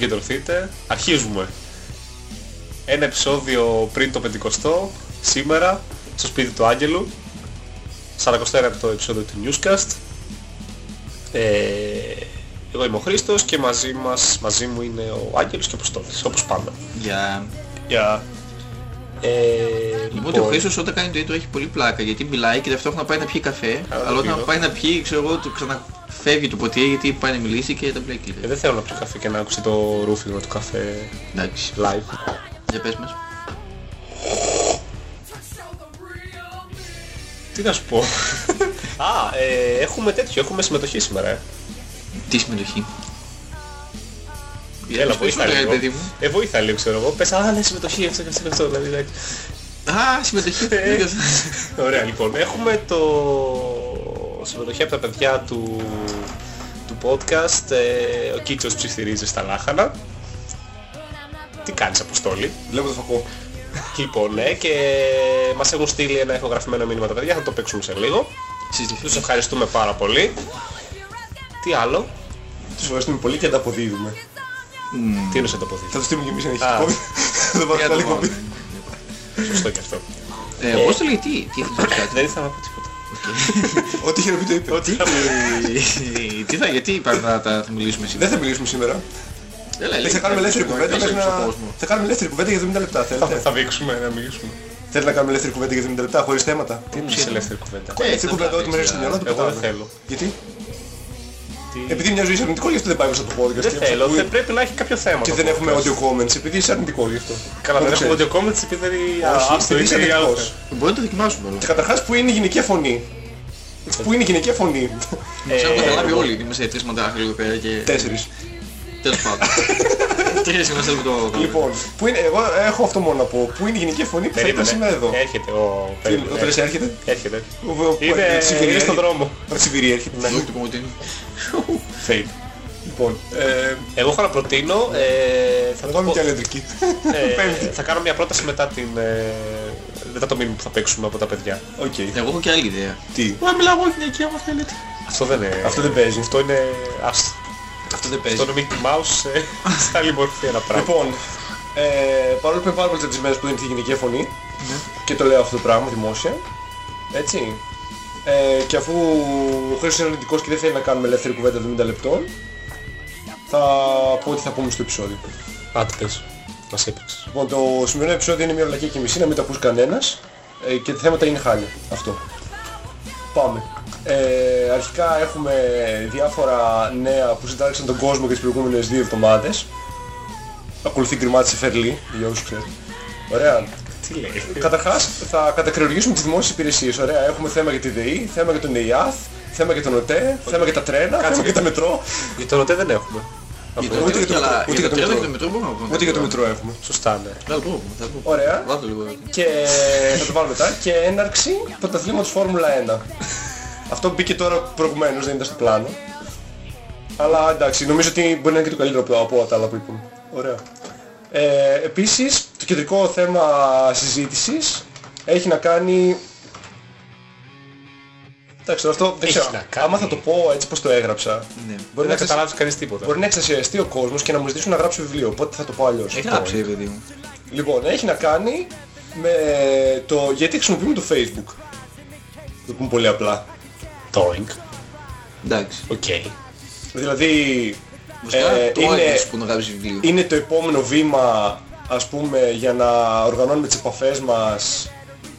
Λοιπόν παιδιά, συγκεντρωθείτε, αρχίζουμε. Ένα επεισόδιο πριν το 50 σήμερα, στο σπίτι του Άγγελου. 40 το επεισόδιο του Newscast. Ε, εγώ είμαι ο Χρήστος και μαζί, μας, μαζί μου είναι ο Άγγελος και ο Αποστόλης, όπως πάντα. Για... Για... Ε, Λοιπόν, ότι ο Χρήστος όταν κάνει το intro έχει πολύ πλάκα γιατί μιλάει και ταυτόχρονα πάει να πιει καφέ, Καλά, αλλά όταν πίνω. πάει να πιει, ξέρω εγώ, του ξαναφεύγει το ποτήρι γιατί πάει να μιλήσει και τα μπλέκει. ε, δεν θέλω να πιω καφέ και να ακούσει το ρούφιγμα του καφέ Εντάξει, live. για πες μας. Τι να σου πω. Α, ε, έχουμε τέτοιο, έχουμε συμμετοχή σήμερα. Ε. Τι συμμετοχή. Έλα, πες βοήθα μου, ρε, λίγο. παιδί μου. Ε, βοήθα λίγο, ξέρω εγώ. Πες, α, ναι, συμμετοχή, αυτό και αυτό και αυτό, δηλαδή, εντάξει. Α, συμμετοχή. Ε. Είδες. Ωραία, λοιπόν, έχουμε το συμμετοχή από τα παιδιά του, του podcast. Ε, ο Κίτσος ψιθυρίζει στα λάχανα. Τι κάνεις, Αποστόλη; Βλέπω το φακό. Λοιπόν, ναι, και μας έχουν στείλει ένα ηχογραφημένο μήνυμα τα παιδιά, θα το παίξουμε σε λίγο. Συζητηθεί. Τους ευχαριστούμε πάρα πολύ. Τι άλλο, Τους ευχαριστούμε πολύ και ανταποδίδουμε. Μμμ. τι είναι σε το ποδήλατο. Θα τους στείλουμε και εμείς ένα Α. ηχητικό. Θα το Για βάλουμε το κομπή. βάλουμε. Σωστό και αυτό. Ε, πώς το λέει, τι, τι ήθελες να πεις κάτι. Δεν ήθελα να πω τίποτα. Ό,τι είχε να πει το είπε. Ό,τι θα πω. Ε, Τι θα, γιατί είπαμε να τα θα μιλήσουμε Δεν σήμερα. θα μιλήσουμε σήμερα. Έλα, Ε, λέγε, Θα κάνουμε ελεύθερη πες κουβέντα πες μέχρι στον να... κόσμο. Θα κάνουμε ελεύθερη κουβέντα για 70 λεπτά. Θα, Θέλετε; θα δείξουμε να μιλήσουμε. Θέλετε να κάνουμε ελεύθερη κουβέντα για 70 λεπτά χωρίς θέματα; Τι είναι σε ελεύθερη κουβέντα. Ε, Ελεύθερη θα κουβέντα τα ό,τι μου έρχεται στο δείξει, μυαλό του Εγώ δεν πετάμε. θέλω. Γιατί; Τι- Επειδή μια ζωή είσαι αρνητικό γι' αυτό δεν πάει μέσα στο podcast. Δεν Και θέλω, ακούει- δεν πρέπει να έχει κάποιο θέμα. Και το δεν έχουμε podcast. audio comments επειδή είσαι αρνητικό γι' αυτό. Καλά, δεν Το έχουμε ξέρεις. audio comments επειδή δεν είναι Όχι, άστο, επειδή είσαι είναι άλλο αρνητικός. θέμα. Μπορεί να το δοκιμάσουμε όλα. Και καταρχάς που είναι η γυναικεία φωνή. Πού είναι η γυναικεία φωνή. Μας έχουν Ε, καταλάβει όλοι ότι είμαστε τρεις μαντάχα εδώ πέρα και... Τέσσερις. Τέλος πάντων. Τρεις είμαστε λίγο το... Λοιπόν, που είναι, εγώ έχω αυτό μόνο να πω. Πού είναι η γυναικεία φωνή που θα ήταν Περίμενε. σήμερα εδώ. Έρχεται ο... Τι- περίμενε, Ο Τρες έρχεται; Έρχεται. Ο- ο- Είναι, από τη Σιβηρία είναι στον έρχεται. δρόμο. Από τη Σιβηρία έρχεται. Όχι του Κομωτίνου. Fade. Λοιπόν, ε, Εγώ έχω να προτείνω, ε, θα, θα το πάμε πω- και ηλεκτρική. ε, Πέμπτη. θα κάνω μια πρόταση μετά, την, ε, μετά το μήνυμα που θα παίξουμε από τα παιδιά. Οκ. Εγώ έχω και άλλη ιδέα. Τι; Μα μιλάω εγώ γυναικεία μου θέλετε. Αυτό δεν είναι... Αυτό δεν παίζει. Αυτό είναι... Άστο. Αυτό δεν Αυτό είναι Mickey Mouse ε, σε άλλη μορφή ένα πράγμα. Λοιπόν, ε, παρόλο που είμαι πάρα πολύ τσαντισμένος που δεν είναι η γυναικεία φωνή και το λέω αυτό το πράγμα δημόσια, έτσι, ε, και αφού ο Χρήστος είναι αρνητικός και δεν θέλει να κάνουμε ελεύθερη κουβέντα 70 λεπτών, θα πω ότι θα πούμε στο επεισόδιο. Άντε πες. Μας έπαιξες. Λοιπόν, το σημερινό επεισόδιο είναι μια βλακία και μισή, να μην το ακούς κανένας ε, και τα θέματα είναι χάλια. Αυτό. Πάμε. Ε, αρχικά έχουμε διάφορα νέα που συντάξαν τον κόσμο για τις προηγούμενες δύο εβδομάδες. Ακολουθεί γκριμάτη σε Φερλί, για όσους ξέρουν. Ωραία. Τι λέει. Καταρχάς θα κατακρεουργήσουμε τις δημόσιες υπηρεσίες. Ωραία. Έχουμε θέμα για τη ΔΕΗ, θέμα για τον ΕΙΑΘ, θέμα για τον ΟΤΕ, θέμα για τα τρένα, θέμα για τα μετρό. Για το ρωτέ δεν έχουμε. Για Αυτό. το Ούτε για το μετρό, αλλά μετρό, ούτε για για το το τρένο μετρό. και το μετρό μπορούμε να πούμε. Ούτε για το κάτι μετρό έχουμε. Σωστά, ναι. τώρα. Θα το πούμε, θα το πούμε. Ωραία. Βάλτε το λίγο. Και θα το βάλω μετά. Και έναρξη πρωταθλήματος Φόρμουλα 1. Αυτό μπήκε τώρα προηγουμένως, δεν ήταν στο πλάνο. Αλλά εντάξει, νομίζω ότι μπορεί να είναι και το καλύτερο από, από τα άλλα που είπαμε. Ωραία. Ε, επίσης, το κεντρικό θέμα συζήτησης έχει να κάνει... Εντάξει, τώρα αυτό δεν Έχει ξέρω. να κάνει. Άμα θα το πω έτσι πως το έγραψα, Ναι. μπορεί Δεν να, θα εξασ... καταλάβεις κανείς τίποτα. μπορεί να εξασιαστεί ο κόσμος και να μου ζητήσουν να γράψω βιβλίο. Οπότε θα το πω αλλιώς. Έχει γράψει, ρε παιδί μου. Λοιπόν, έχει να κάνει με το γιατί χρησιμοποιούμε το Facebook. Το πούμε πολύ απλά. Toink. Εντάξει. Οκ. Δηλαδή, Βασικά, Ε, το είναι- άγγιξε που να γράψει βιβλίο. είναι το επόμενο βήμα, ας πούμε, για να οργανώνουμε τις επαφές μας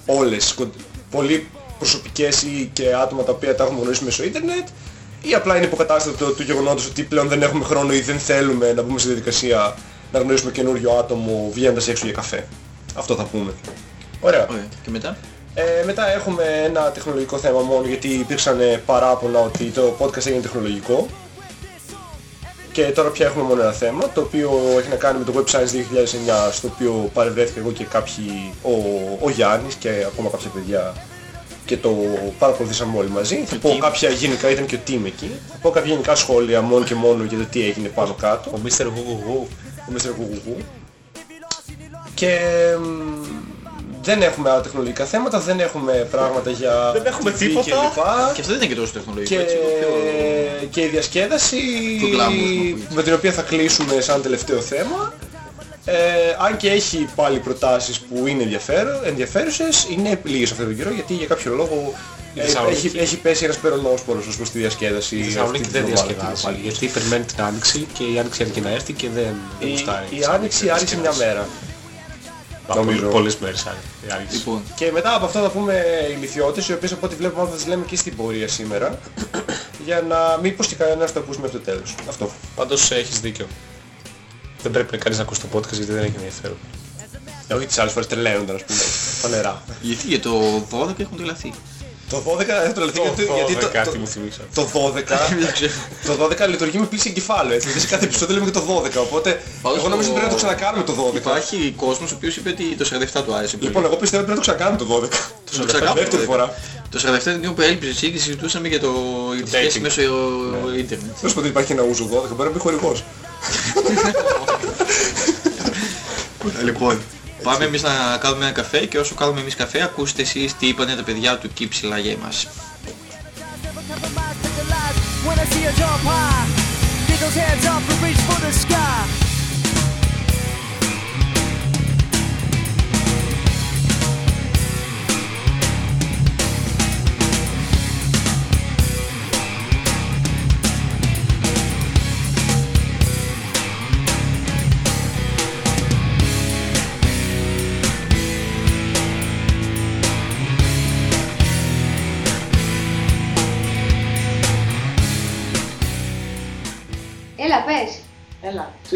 όλες, κον- πολύ προσωπικές ή και άτομα τα οποία τα έχουμε γνωρίσει μέσω ίντερνετ ή απλά είναι υποκατάστατο του, του γεγονότος ότι πλέον δεν έχουμε χρόνο ή δεν θέλουμε να μπούμε στη διαδικασία να γνωρίσουμε καινούριο άτομο βγαίνοντας έξω για καφέ. Αυτό θα πούμε. Ωραία. Ωραία. Και μετά; Ε, μετά έχουμε ένα τεχνολογικό θέμα μόνο γιατί υπήρξαν ε, παράπονα ότι το podcast έγινε τεχνολογικό. Και τώρα πια έχουμε μόνο ένα θέμα, το οποίο έχει να κάνει με το Web Science 2009, στο οποίο παρευρέθηκα εγώ και κάποιοι, ο, ο Γιάννης και ακόμα κάποια παιδιά και το παρακολουθήσαμε όλοι μαζί. Θα πω Team. κάποια γενικά, ήταν και ο team εκεί. Θα πω κάποια γενικά σχόλια μόνο και μόνο για το τι έγινε πάνω κάτω. Ο Mr. Γουγουγού. Ο Mr. Γουγουγού. Και μ, δεν έχουμε άλλα τεχνολογικά θέματα, δεν έχουμε πράγματα για Δεν έχουμε TV τίποτα. κλπ. Και αυτό δεν είναι και τόσο τεχνολογικό Και, έτσι. πιο- και η διασκέδαση Το glamour, να πεις. με την οποία θα κλείσουμε σαν τελευταίο θέμα ε, αν και έχει πάλι προτάσεις που είναι ενδιαφέρον, ενδιαφέρουσες είναι λίγες αυτό τον καιρό γιατί για κάποιο λόγο Η ε, Θεσσαλονίκη- έχει, έχει πέσει ένας περονόσπορος ως προς τη διασκέδαση Η αυτή Θεσσαλονίκη τη δεν βδομάδα, διασκεδάζει πάλι. γιατί περιμένει την Άνοιξη και η Άνοιξη έρχεται να έρθει και δεν δεν Η, γουστάρει. η Άνοιξη άρχισε μια μέρα νομίζω. νομίζω. Πολλές μέρες η Άνοιξη. Λοιπόν, και μετά από αυτό θα πούμε ηλικιώτες οι οποίες από ό,τι βλέπουμε μάλλον θα τις λέμε και στην πορεία σήμερα για να μήπως και κανένας το ακούσει μέχρι το τέλος. Αυτό. Πάντως έχεις δίκιο. Δεν πρέπει κανείς να ακούσει το podcast γιατί δεν έχει ενδιαφέρον. Ε, Όχι τις άλλες φορές τρελαίνονταν ας πούμε. Φανερά. γιατί για το 12 έχουν τρελαθεί. Το 12 δεν το λεπτό γιατί, γιατί το, κάτι το, μου θυμίσα. το 12 Δεν ξέρω. το 12 λειτουργεί με πλήση εγκεφάλου έτσι. Δηλαδή σε κάθε επεισόδιο λέμε και το 12 οπότε Πάντως εγώ νομίζω το- ότι πρέπει να το ξανακάνουμε το 12. Υπάρχει κόσμος ο οποίος είπε ότι το 47 του άρεσε πολύ. Λοιπόν εγώ πιστεύω ότι πρέπει να το ξανακάνουμε το 12. Το 47 Δεύτερη φορά. Το 47 είναι την που έλειψε εσύ και συζητούσαμε για, το, για τη σχέση dating. μέσω ίντερνετ. Δεν σου πω ότι υπάρχει ένα ούζο 12 μπορεί να μπει χορηγός. Λοιπόν, πάμε εμείς να κάνουμε ένα καφέ και όσο κάνουμε εμείς καφέ ακούστε εσείς τι είπανε τα παιδιά του Κύψιλα για εμάς. When I see a jump high, get those hands up and reach for the sky.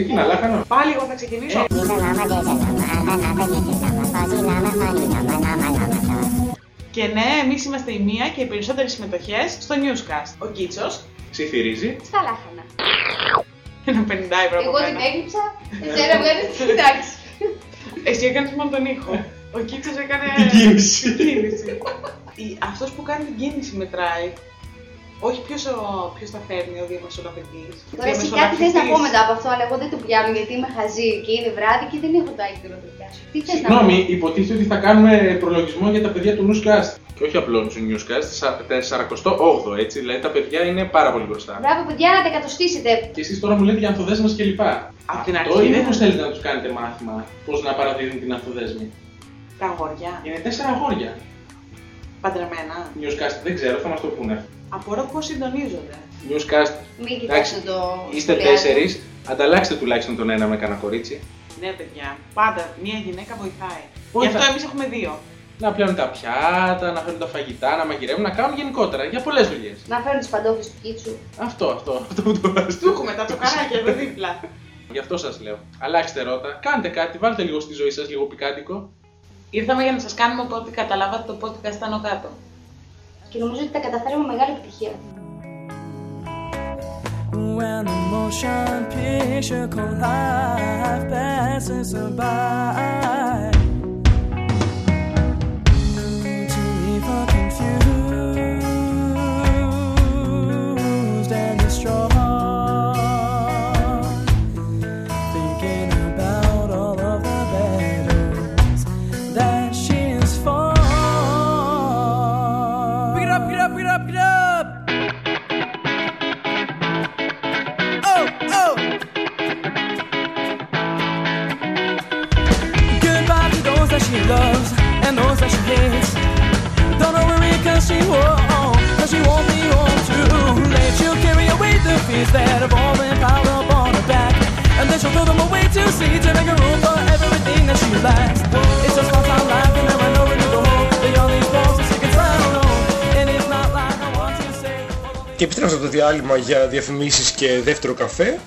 Έλα. Ξεκινά, λάχανο. Πάλι εγώ θα ξεκινήσω. Και ναι, εμείς είμαστε η μία και οι περισσότερες συμμετοχές στο Newscast. Ο Κίτσος. Ψιθυρίζει. Στα λάχανα. Ένα 50 ευρώ από Εγώ την μένα. έκλειψα, δεν βγάλει εντάξει. Εσύ έκανες μόνο τον ήχο. Ο Κίτσος έκανε... Την κίνηση. Την κίνηση. Η- Αυτός που κάνει την κίνηση μετράει. Όχι ποιος, ο- ποιος τα φέρνει ο διαμεσολαβητής. Τώρα εσύ κάτι θες να πω μετά από αυτό, αλλά εγώ δεν το πιάνω γιατί είμαι χαζή και είναι βράδυ και δεν έχω το άγκυρο να το πιάσω. Τι θες να πω. Συγγνώμη, υποτίθεται ότι θα κάνουμε προλογισμό για τα παιδιά του Newscast. Και όχι απλό του Newscast, σα- 48ο έτσι. Δηλαδή τα παιδιά είναι πάρα πολύ μπροστά. Μπράβο, παιδιά, να τα εκατοστήσετε. Και εσείς τώρα μου λέτε για ανθοδέσμες κλπ. Απ' την Αυτό αρχή είναι δεν- πως θέλετε να τους κάνετε μάθημα πώς να παραδίδουν την ανθοδέσμη; Τα αγόρια. Είναι τέσσερα αγόρια. Παντρεμένα. Newscast δεν ξέρω, θα μας το πούνε. Απορώ πώς συντονίζονται. Newscast, Μην εντάξει, κοιτάξτε το. είστε σχολιάζω. τέσσερις, ανταλλάξτε τουλάχιστον τον ένα με κανένα κορίτσι. Ναι, παιδιά. Πάντα μία γυναίκα βοηθάει. Πού Γι' θα- αυτό εμείς έχουμε δύο. Να πλένουν τα πιάτα, να φέρουν τα φαγητά, να μαγειρεύουν, να κάνουν γενικότερα για πολλές δουλειές. Να φέρω τις παντόφλες του κίτσου. Αυτό, αυτό, αυτό που το βάζετε. Του έχουμε τα τσοκαράκια εδώ δίπλα. Γι' αυτό σας λέω. Αλλάξτε ρότα, κάντε κάτι, βάλτε λίγο στη ζωή σας λίγο πικάντικο. Ήρθαμε για να σας κάνουμε ότι καταλάβατε το podcast άνω κάτω. Και νομίζω ότι τα καταφέραμε με μεγάλη επιτυχία. When the motion picture called life passes us by. To leave her confused those that she hates. Don't know where because she won't, cause she won't be home too late. She'll carry away the fears that have all been piled up on her back. And then she'll throw them away to sea to make a room for everything that she lacks. It's a small town life and there are no to hold. Beyond these walls, so she can fly alone. And it's not like I want to say. Και επιστρέψαμε από το διάλειμμα για διαφημίσεις και δεύτερο καφέ.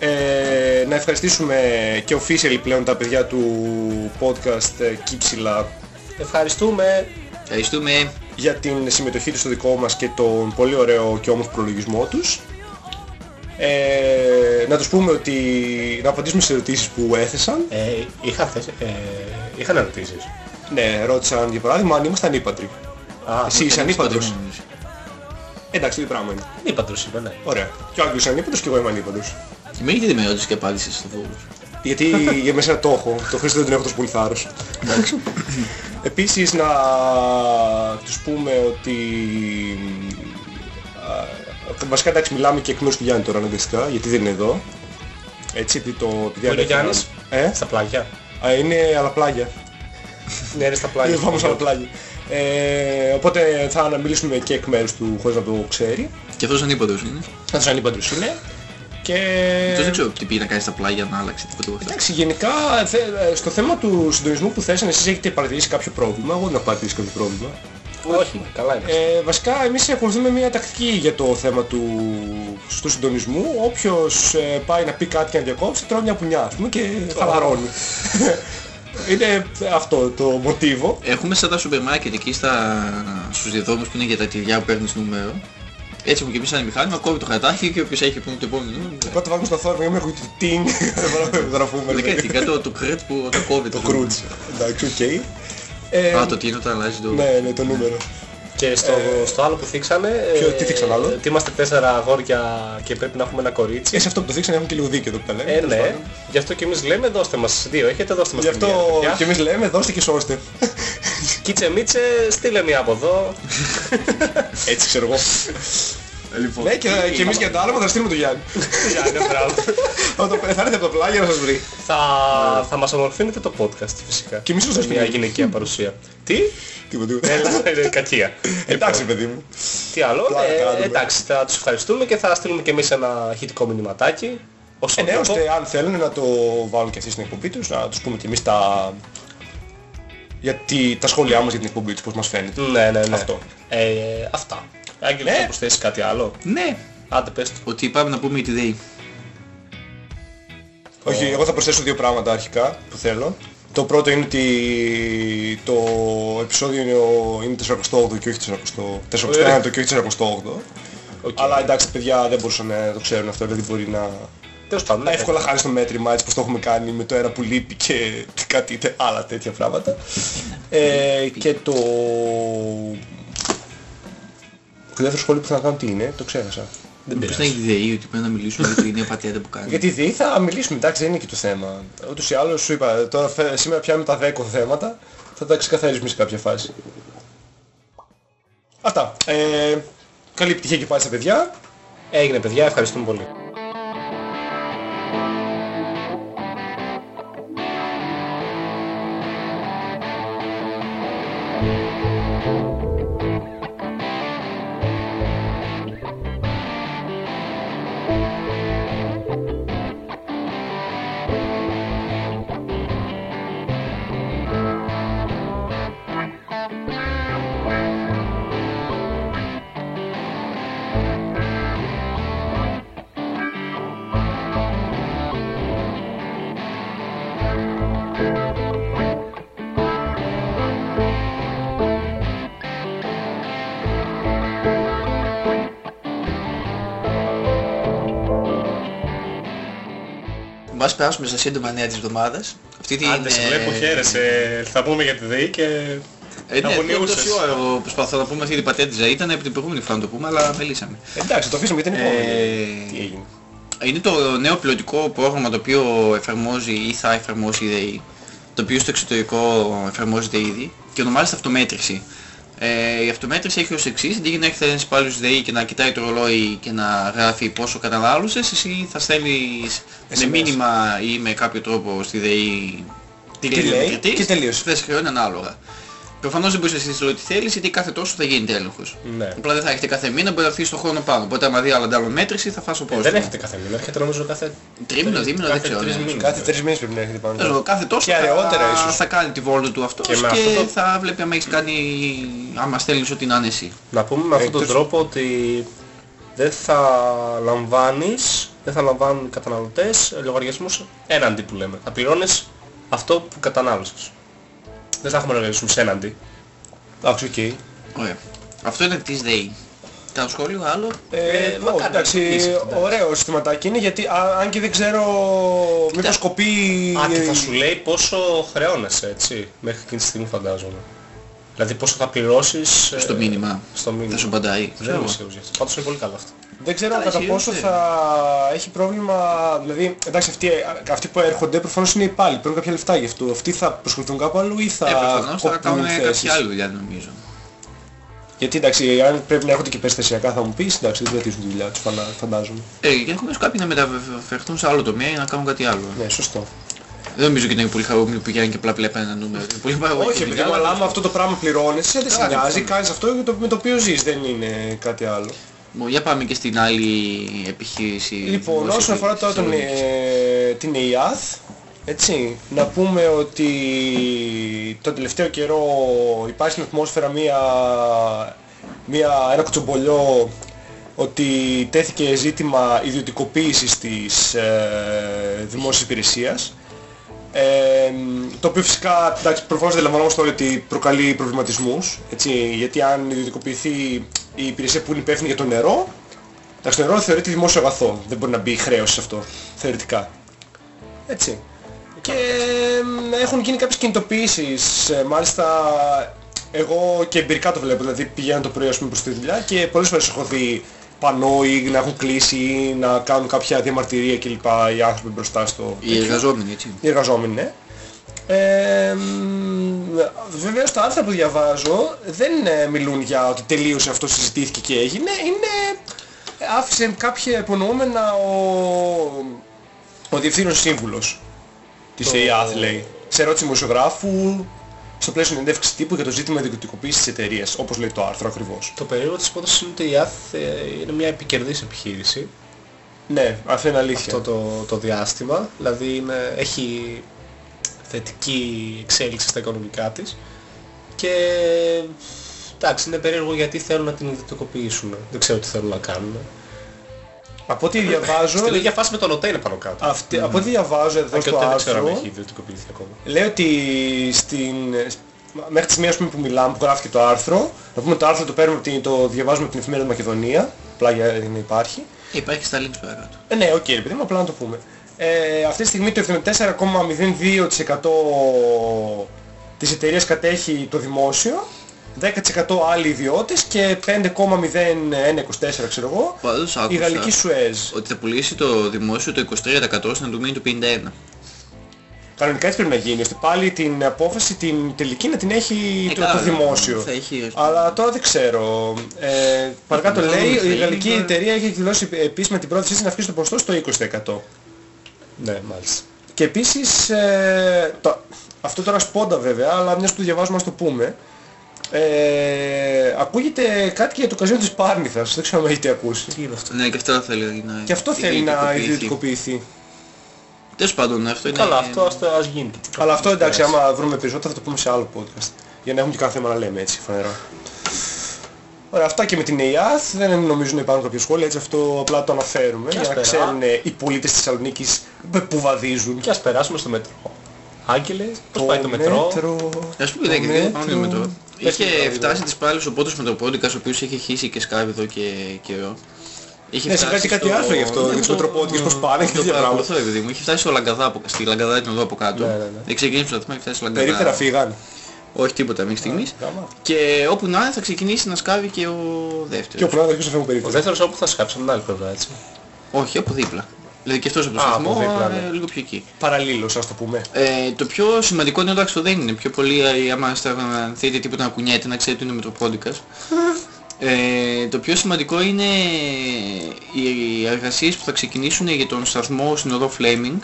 Ε, να ευχαριστήσουμε και officially πλέον τα παιδιά του podcast ε, Κύψιλα. Ευχαριστούμε Ευχαριστούμε. για την συμμετοχή τους στο δικό μας και τον πολύ ωραίο και όμως προλογισμό τους. Ε, να τους πούμε ότι να απαντήσουμε στις ερωτήσεις που έθεσαν. Ε, είχα θέσει, ε, είχαν ερωτήσεις. Ναι, ρώτησαν για παράδειγμα αν ήμασταν ύπατροι. Α, Εσύ είσαι ανύπατρος. Παντρεμένος. Εντάξει, τι πράγμα είναι. ύπατρος είμαι, ναι. Ωραία. Και ο Άγγλος είναι ανύπατρος και εγώ είμαι ανύπατρος. Και μην γιατί με ρώτησες και απάντησες στο φόβο. Γιατί για μέσα το έχω. Το Χρήστο δεν τον έχω τόσο πολύ θάρρος. Επίσης να τους πούμε ότι... α, Βασικά εντάξει μιλάμε και εκ μέρους του Γιάννη τώρα αναγκαστικά γιατί δεν είναι εδώ. Έτσι, γιατί το Πού παιδιά είναι ο δεν Γιάννης; Ε, Στα πλάγια. α, είναι άλλα πλάγια. Ναι, είναι στα πλάγια. Είναι πάμε σε άλλα πλάγια. Ε, οπότε θα μιλήσουμε και εκ μέρους του χωρίς να το ξέρει. Και αυτός ανίποτος είναι. Θα σας ανήπαντρος είναι. Και... Αυτός δεν ξέρω τι πήγε να κάνει στα πλάγια να άλλαξε τίποτα από αυτά. Εντάξει, γενικά θε- στο θέμα του συντονισμού που θέσανε εσείς έχετε παρατηρήσει κάποιο πρόβλημα; Εγώ δεν έχω παρατηρήσει κάποιο πρόβλημα. Όχι, καλά είναι. Ε, βασικά εμείς ακολουθούμε μια τακτική για το θέμα του του συντονισμού. Όποιος ε, πάει να πει κάτι και να διακόψει, τρώει μια πουνιά ας πούμε και χαλαρώνει. Είναι αυτό το μοτίβο. Έχουμε σαν τα σούπερ μάρκετ εκεί στα... στους διαδρόμους που είναι για τα τυριά που παίρνεις νούμερο. Έτσι έχουμε και εμείς ένα μηχάνημα, κόβει το χαρτάκι και όποιος έχει πούμε το επόμενο νούμερο. Πρώτα βάλουμε στο θόρυβο για να μην έχω το τίνγκ. Δεν μπορούμε να γραφούμε. Δεκαετικά το, το κρέτ που το κόβει Το κρούτς. Εντάξει, οκ. Ε, Α, το τι είναι όταν αλλάζει το... Ναι, ναι, το νούμερο. Και στο, στο άλλο που θίξανε... ποιο- ε, τι θίξανε άλλο; Ότι είμαστε τέσσερα αγόρια και πρέπει να έχουμε ένα κορίτσι. Ε, σε αυτό που το δείξανε έχουν και λίγο δίκιο εδώ που τα λέμε. Ε, τέλος ναι. πάντων. Γι' αυτό και εμείς λέμε δώστε μας δύο. Έχετε δώστε μας Γι' την αυτό μία, παιδιά. και εμείς λέμε δώστε και σώστε. Κίτσε μίτσε, στείλε μία από εδώ. Έτσι ξέρω εγώ. Λοιπόν, Ναι, και, και εμείς για το άλλο θα στείλουμε το Γιάννη. Γιάννη, μπράβο. Θα το- θα έρθει από το πλάγιο να σας βρει. θα, θα μας ομορφύνετε το podcast φυσικά. Και εμείς θα σας με μια στείλουμε. γυναικεία παρουσία. Τι; Τίποτα, τίποτα. Έλα, είναι κακία. Εντάξει παιδί μου. Τι άλλο, Πλάκα ε, κάνουμε. εντάξει, θα τους ευχαριστούμε και θα στείλουμε και εμείς ένα χητικό μηνυματάκι. Όσο Ε, ναι, πιο- ώστε αν θέλουν να το βάλουν και αυτοί στην εκπομπή τους, να τους πούμε και εμείς τα... Γιατί τα σχόλιά μας για την εκπομπή τους, πώς μας φαίνεται. Ναι, ναι, ναι. Αυτό. Ε, αυτά. Άγγελο, Ναι. θα προσθέσεις κάτι άλλο; Ναι, Άντε πες το. ότι πάμε να πούμε για τη ΔΕΗ. Όχι, εγώ θα προσθέσω δύο πράγματα αρχικά που θέλω. Το πρώτο είναι ότι το επεισόδιο είναι, ο, είναι 48 και όχι 40. 49 και όχι 48. Οκ. Αλλά εντάξει, παιδιά δεν μπορούσαν να το ξέρουν αυτό, δηλαδή μπορεί να... Τέλος πάντων, ναι. Εύκολα χάρη στο μέτρημα έτσι πως το έχουμε κάνει με το ένα που λείπει και κάτι τε- άλλα τέτοια πράγματα. Ε, και το... Το δεύτερο σχόλιο που θα κάνω τι είναι, το ξέχασα. Δεν Πώς να πειράζει. έχει τη ΔΕΗ, ότι πρέπει να μιλήσουμε για την νέα πατέντα που κάνει. Γιατί δει θα μιλήσουμε, εντάξει δεν είναι και το θέμα. Ούτως ή άλλως σου είπα, τώρα φε- σήμερα πιάνουμε τα 10 θέματα, θα τα ξεκαθαρίσουμε σε κάποια φάση. Αυτά. Ε, καλή επιτυχία και πάλι στα παιδιά. Έγινε παιδιά, ευχαριστούμε πολύ. Μπας περάσουμε στα σύντομα νέα της εβδομάδας. Αυτή την... Άντε, σε βλέπω χαίρεσαι. Θα πούμε για τη ΔΕΗ και... Ε, ναι, Αγωνιούσες. τόση ώρα εγώ προσπαθώ να πούμε αυτή την πατέντιζα. Ήταν από την προηγούμενη φορά να το πούμε, αλλά μιλήσαμε. Εντάξει, το αφήσουμε για την επόμενη. Τι Ε, έγινε; είναι το νέο πιλωτικό πρόγραμμα το οποίο εφαρμόζει ή θα εφαρμόσει η ΔΕΗ, το οποίο στο εξωτερικό εφαρμόζεται ήδη και ονομάζεται αυτομέτρηση. Ε, η αυτομέτρηση έχει ως εξής, αντί για να έχετε ένας υπάλληλος ΔΕΗ και να κοιτάει το ρολόι και να γράφει πόσο κατανάλωσες, εσύ θα στέλνεις με SMS. μήνυμα ή με κάποιο τρόπο στη ΔΕΗ τι λέει, ο λέει μετρητής, και τελείωσε. θα σε χρεώνει ανάλογα. Προφανώς δεν μπορείς να στείλεις ό,τι θέλεις γιατί κάθε τόσο θα γίνεται έλεγχος. Ναι. Απλά δεν θα έχετε κάθε μήνα, μπορεί να έρθει στον χρόνο πάνω. Οπότε άμα δει άλλα αντάλλον μέτρηση θα φας ο Ε, πόσο. δεν έχετε κάθε μήνα, έρχεται νομίζω κάθε... Τρίμηνο, δίμηνο, δεν κάθε ξέρω. τρεις ναι. μήνες. Κάθε τρεις μήνες πρέπει να έχετε πάνω. Ξέρω, κάθε τόσο Και αργότερα θα, ίσως. θα κάνει τη βόλτα του αυτός Και και, με αυτό το- θα βλέπει άμα έχεις κάνει, άμα στέλνεις ό,τι να είναι εσύ. Να πούμε με αυτόν τον Εκτός- τρόπο ότι δεν θα λαμβάνεις, δεν θα λαμβάνουν οι καταναλωτές λογαριασμούς έναντι που λέμε. Θα πληρώνεις αυτό που κατανάλωσες. Δεν θα έχουμε λογαριασμούς έναντι. Εντάξει, οκ. Ωραία. Αυτό είναι της ΔΕΗ. Κάνω σχόλιο, άλλο; Ε, Ε, όχι, μακάρι, εντάξει, επίσης, εντάξει. ωραίο συστηματάκι είναι γιατί α, αν και δεν ξέρω μήπως κοπεί... Α, και θα σου λέει πόσο χρεώνεσαι, έτσι, μέχρι εκείνη τη στιγμή φαντάζομαι. Δηλαδή πόσο θα πληρώσεις... ε, Στο μήνυμα. Στο μήνυμα. Θα σου απαντάει. Δεν Ξέρω είμαι εγώ. σίγουρος γι' αυτό. Πάντως είναι πολύ καλό αυτό. Δεν ξέρω Καλά, κατά ισχύει, πόσο ναι. θα έχει πρόβλημα, δηλαδή, εντάξει, αυτοί, αυτοί που έρχονται προφανώς είναι υπάλληλοι, παίρνουν κάποια λεφτά γι' αυτό. Αυτοί θα προσκληθούν κάπου αλλού ή θα Ε, προφανώς θα κοπούν κάνουν θέσεις; κάποια άλλη δουλειά νομίζω. Γιατί εντάξει, αν πρέπει να έρχονται και περιστασιακά θα μου πεις, εντάξει, δεν κρατήσουν τη δουλειά τους, φανα- φαντάζομαι. Ε, και ενδεχομένως κάποιοι να μεταφερθούν σε άλλο τομέα ή να κάνουν κάτι άλλο. Ναι, σωστό. Δεν νομίζω και ότι είναι πολύ χαρούμενοι που πηγαίνουν και απλά βλέπουν ένα νούμερο. Είναι πολύ παραγωγική Όχι, επειδή δουλειά, αλλά αλλά- άμα αυτό το πράγμα πληρώνεσαι, δεν σε Καλά, νοιάζει, λοιπόν. κάνεις αυτό με το, με το οποίο ζεις, δεν είναι κάτι άλλο. Μου, Για πάμε και στην άλλη επιχείρηση. Λοιπόν, δημόσια όσον αφορά τώρα τον, Θεσσαλονίκης. ε, την ΕΙΑΘ, έτσι, να πούμε ότι τον τελευταίο καιρό υπάρχει στην ατμόσφαιρα μία, μία, ένα κουτσομπολιό ότι τέθηκε ζήτημα ιδιωτικοποίησης της ε, δημόσιας υπηρεσίας. Ε, το οποίο φυσικά εντάξει, προφανώς δεν λαμβανόμαστε όλοι ότι προκαλεί προβληματισμούς έτσι, γιατί αν ιδιωτικοποιηθεί η υπηρεσία που είναι υπεύθυνη για το νερό Εντάξει, το νερό θεωρείται δημόσιο αγαθό. Δεν μπορεί να μπει χρέος σε αυτό, θεωρητικά. Έτσι. Και μ, έχουν γίνει κάποιες κινητοποιήσεις. Ε, Μάλιστα, εγώ και εμπειρικά το βλέπω. Δηλαδή πηγαίνω το πρωί ας πούμε προς τη δουλειά και πολλές φορές έχω δει πανό ή να έχουν κλείσει ή να κάνουν κάποια διαμαρτυρία κλπ. οι άνθρωποι μπροστά στο... Οι εργαζόμενοι, έτσι. Οι εργαζόμενοι, ναι. Ε, μ, βεβαίως τα άρθρα που διαβάζω δεν ε, μιλούν για ότι τελείωσε αυτό, συζητήθηκε και έγινε. Είναι, άφησε κάποια υπονοούμενα ο, ο διευθύνων σύμβουλος της Το- ΕΙΑΘ λέει. Σε ερώτηση δημοσιογράφου στο πλαίσιο συνεντεύξης τύπου για το ζήτημα ιδιωτικοποίησης της εταιρείας, όπως λέει το άρθρο ακριβώς. Το περίεργο της υπόθεσης είναι ότι η ΑΘ ε, είναι μια επικερδής επιχείρηση Ναι, αυτό είναι αλήθεια. αυτό το, το διάστημα. Δηλαδή είναι, έχει θετική εξέλιξη στα οικονομικά της και εντάξει είναι περίεργο γιατί θέλουν να την ιδιωτικοποιήσουν. Δεν ξέρω τι θέλουν να κάνουν. Από ό,τι διαβάζω, Στην ίδια φάση με τον ΟΤΕ είναι πάνω κάτω. αυτή, από ό,τι διαβάζω εδώ Αν και στο ο ΟΤΕ δεν ξέρω αν άρθρο, έχει ιδιωτικοποιηθεί ακόμα. Λέει ότι στην, μέχρι τη στιγμή ας πούμε, που μιλάμε, που γράφει και το άρθρο, να πούμε το άρθρο το, παίρνουμε, από την- το διαβάζουμε από την εφημερίδα Μακεδονίας, απλά για να υπάρχει. Ε, Υπάρχει και στα links παρακάτω. Ε, ναι, OK, okay, παιδί μου, απλά να το πούμε. Ε, αυτή τη στιγμή το 74,02% της εταιρείας κατέχει το δημόσιο, 10% άλλοι ιδιώτες και 5,0124 ξέρω εγώ, Πάντως η άκουσα γαλλική Σουέζ. ότι θα πουλήσει το δημόσιο το 23% ώστε να του μείνει το 51%. Κανονικά έτσι πρέπει να γίνει, ώστε πάλι την απόφαση την τελική να την έχει Ε, το, καλά, το δημόσιο. Θα έχει, ας πούμε, Αλλά τώρα δεν ξέρω. Ε, παρακάτω Μάλλον λέει, θα η είναι, γαλλική τώρα. εταιρεία έχει εκδηλώσει επίσημα την πρόθεσή της να αυξήσει το ποσοστό στο 20%. Ναι, μάλιστα. Και επίσης, ε, το, αυτό τώρα σπόντα βέβαια, αλλά μιας που το διαβάζουμε ας το πούμε, ε, ακούγεται κάτι και για το καζίνο της Πάρνηθας, δεν ξέρω αν έχετε ακούσει. Τι είναι αυτό; Ναι, και αυτό θέλει να Και αυτό θέλει να ιδιωτικοποιηθεί. ιδιωτικοποιηθεί. Τέλος πάντων, αυτό είναι... Καλά, αυτό ας, το- ας γίνει. Τι Αλλά αυτό εντάξει, πειράζει. άμα βρούμε περισσότερα θα το πούμε σε άλλο podcast. Για να έχουμε και κάθε θέμα να λέμε έτσι, φανερά. Ωραία, αυτά και με την ΕΙΑΘ. Δεν νομίζω να υπάρχουν κάποια σχόλια, έτσι αυτό απλά το αναφέρουμε. Για ας να περά. ξέρουν ε, οι πολίτες της Θεσσαλονίκης που βαδίζουν. Και ας περάσουμε στο μετρό. Άγγελε, πώς πάει το μετρό; μέτρο, Ας πούμε, δεν το και πάμε το μέτρο. μετρό. Πες Είχε το μετρό, φτάσει λοιπόν. τις πάλες ο πόντος Μετροπόντικας, ο οποίος έχει χύσει και σκάβει εδώ και καιρό. Είχε Ναι, σε φτάσει κάτι κάτι στο- άρθρο γι' αυτό, Ναι, για τους το- Μετροπόντικες πώς πάνε και Το τέτοια πράγματα. παρακολουθώ, επειδή μου. Είχε φτάσει στο Λαγκαδά, από- στη Λαγκαδά την οδό από κάτω. Ναι, ναι, ναι. Δεν ξεκίνησε το σταθμό, είχε φτάσει στο Λαγκαδά. Περίπτερα φύγαν. Όχι τίποτα μέχρι στιγμής. Γάμα. Και όπου να είναι θα ξεκινήσει να σκάβει και ο Και δεύτερος. όπου να δω ποιος θα φεύγουν Ο περίπτερα. δεύτερος όπου θα σκάψει από την άλλη πλευρά, έτσι. Όχι, από δίπλα. Δηλαδή και αυτός από το Α, από σταθμό, δίπλα, ε, ναι. λίγο πιο εκεί. Παραλλήλως, ας το πούμε. Ε, το πιο σημαντικό είναι εντάξει το δεν είναι. Πιο πολύ ε, άμα αισθανθείτε τίποτα να κουνιέται να ξέρετε ότι είναι Μετροπόντικας. Ε, το πιο σημαντικό είναι οι εργασίες που θα ξεκινήσουν για τον σταθμό στην οδό Flaming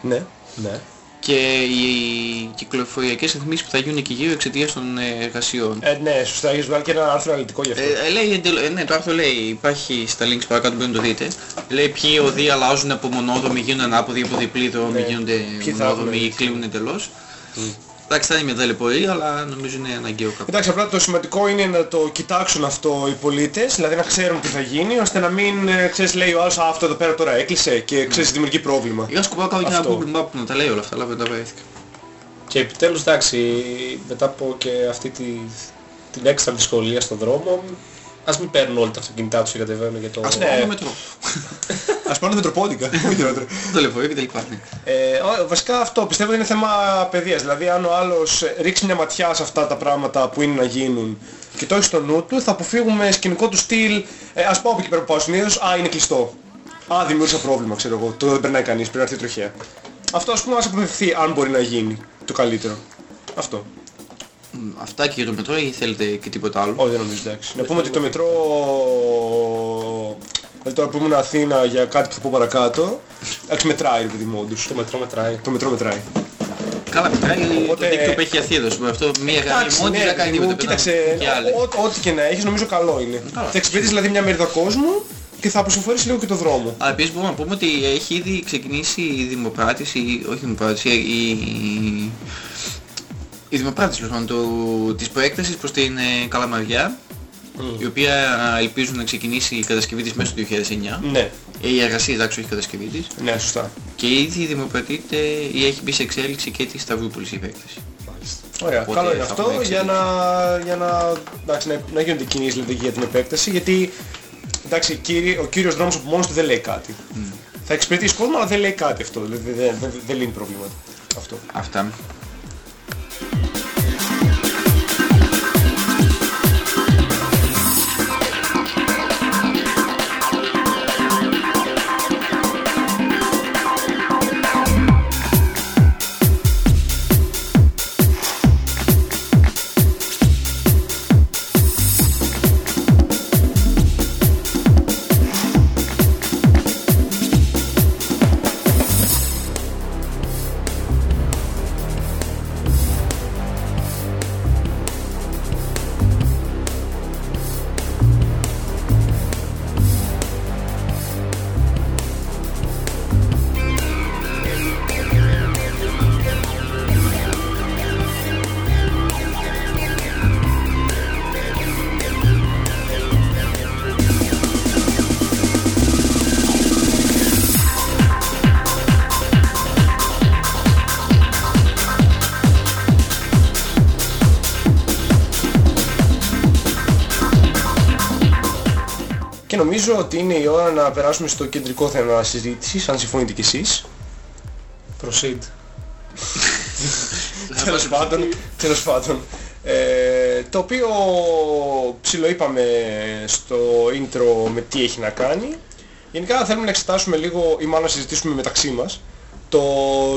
Ναι, ναι. Και οι κυκλοφοριακές ρυθμίσεις που θα γίνουν εκεί γύρω εξαιτίας των ε, εργασιών. Ε, ναι, σωστά, έχεις βγάλει και ένα άρθρο αναλυτικό γι' αυτό. Ε, ε, λέει, εντελ- ε, ναι, το άρθρο λέει, υπάρχει στα links παρακάτω μπορείτε να το δείτε. Λέει ποιοι οδοί αλλάζουν από μονόδρομοι, γίνουν ανάποδοι, από διπλή δρόμοι, Ναι. γίνονται Ποιοι θα μονόδρομοι έχουν, ή κλείνουν εντελώς. Εντάξει, θα είναι μια δαλαιπωρία, αλλά νομίζω είναι αναγκαίο κάπου. Εντάξει, απλά το σημαντικό είναι να το κοιτάξουν αυτό οι πολίτες, δηλαδή να ξέρουν τι θα γίνει, ώστε να μην, ε, ξέρεις, λέει ο άλλος, «Α, αυτό εδώ πέρα τώρα έκλεισε και ξέρεις, δημιουργεί πρόβλημα. Είχα σκοπό να κάνω και ένα Αυτό. Google Map που να τα λέει όλα αυτά, αλλά δεν τα βρέθηκα. Και επιτέλους εντάξει, μετά από και αυτή τη, την έξτρα δυσκολία στον δρόμο, Ας μην παίρνουν όλοι τα αυτοκίνητά τους και κατεβαίνουν για το... Ας ναι. πάω το μετρό. Ας πάνε μετροπόδικα. Όχι χειρότερο. Το λεωφορείο και τελικά. ναι. Ε, ο- βασικά αυτό πιστεύω ότι είναι θέμα παιδείας. Δηλαδή αν ο άλλος ε, ρίξει μια ματιά σε αυτά τα πράγματα που είναι να γίνουν και το έχει στο νου του, θα αποφύγουμε σκηνικό του στυλ ε, ας πάω από εκεί πέρα που πάω συνήθως, α είναι κλειστό. Α δημιούργησα πρόβλημα ξέρω εγώ, το δεν περνάει κανείς, πρέπει να έρθει τροχέα. Αυτό ας πούμε ας αποφευθεί αν μπορεί να γίνει το καλύτερο. Αυτό. Μ, Αυτά και για το μετρό ή θέλετε και τίποτα άλλο; Όχι δεν νομίζω εντάξει. Να πούμε ότι το μετρό... Δηλαδή τώρα που ήμουν Αθήνα για κάτι που θα πω παρακάτω, εντάξει μετράει ρε παιδί μου όντως. Το μετρό μετράει. Το μετρό μετράει. Καλά, μετράει Οπότε- το δίκτυο που έχει η Αθήνα. ας πούμε. Αυτό μία γραμμή Εντάξει, μόνη ναι, δεν κάνει παιδί μου, τίποτα. Κοίταξε, πετάμε και άλλες. ό- ό- ό,τι και να έχεις νομίζω καλό είναι. Καλά. Θα εξυπηρετείς δηλαδή μια μερίδα κόσμου και θα αποσυμφορείς λίγο και το δρόμο. Αλλά επίσης μπορούμε να πούμε ότι έχει ήδη ξεκινήσει η δημοπράτηση, όχι η δημοπράτηση, η, η δημοπράτηση τέλος πάντων, του- της προέκτασης προς την ε, Καλαμαριά, η οποία α, ελπίζουν να ξεκινήσει η κατασκευή της μέσα στο 2009. Ναι, Ε, Η εργασία εντάξει όχι η κατασκευή της. ναι, σωστά. Και ήδη δημοπρατείται ή έχει μπει σε εξέλιξη και τη Σταυρούπολης η επέκταση. Ωραία, Οπότε καλό είναι θα αυτό έχουμε για να, για να, εντάξει, να, να γίνονται κινήσεις δηλαδή, για την επέκταση γιατί εντάξει, κύρι- ο κύριος δρόμος από μόνος του δεν λέει κάτι. Θα εξυπηρετήσει κόσμο αλλά δεν λέει κάτι αυτό, δηλαδή δεν, δεν, δεν λύνει προβλήματα. Αυτό. Αυτά. Νομίζω ότι είναι η ώρα να περάσουμε στο κεντρικό θέμα συζήτησης, αν συμφωνείτε κι εσείς. Proceed. τέλος πάντων, τέλος πάντων. Ε, το οποίο ψιλοείπαμε στο intro με τι έχει να κάνει. Γενικά θέλουμε να εξετάσουμε λίγο, ή μάλλον να συζητήσουμε μεταξύ μας, το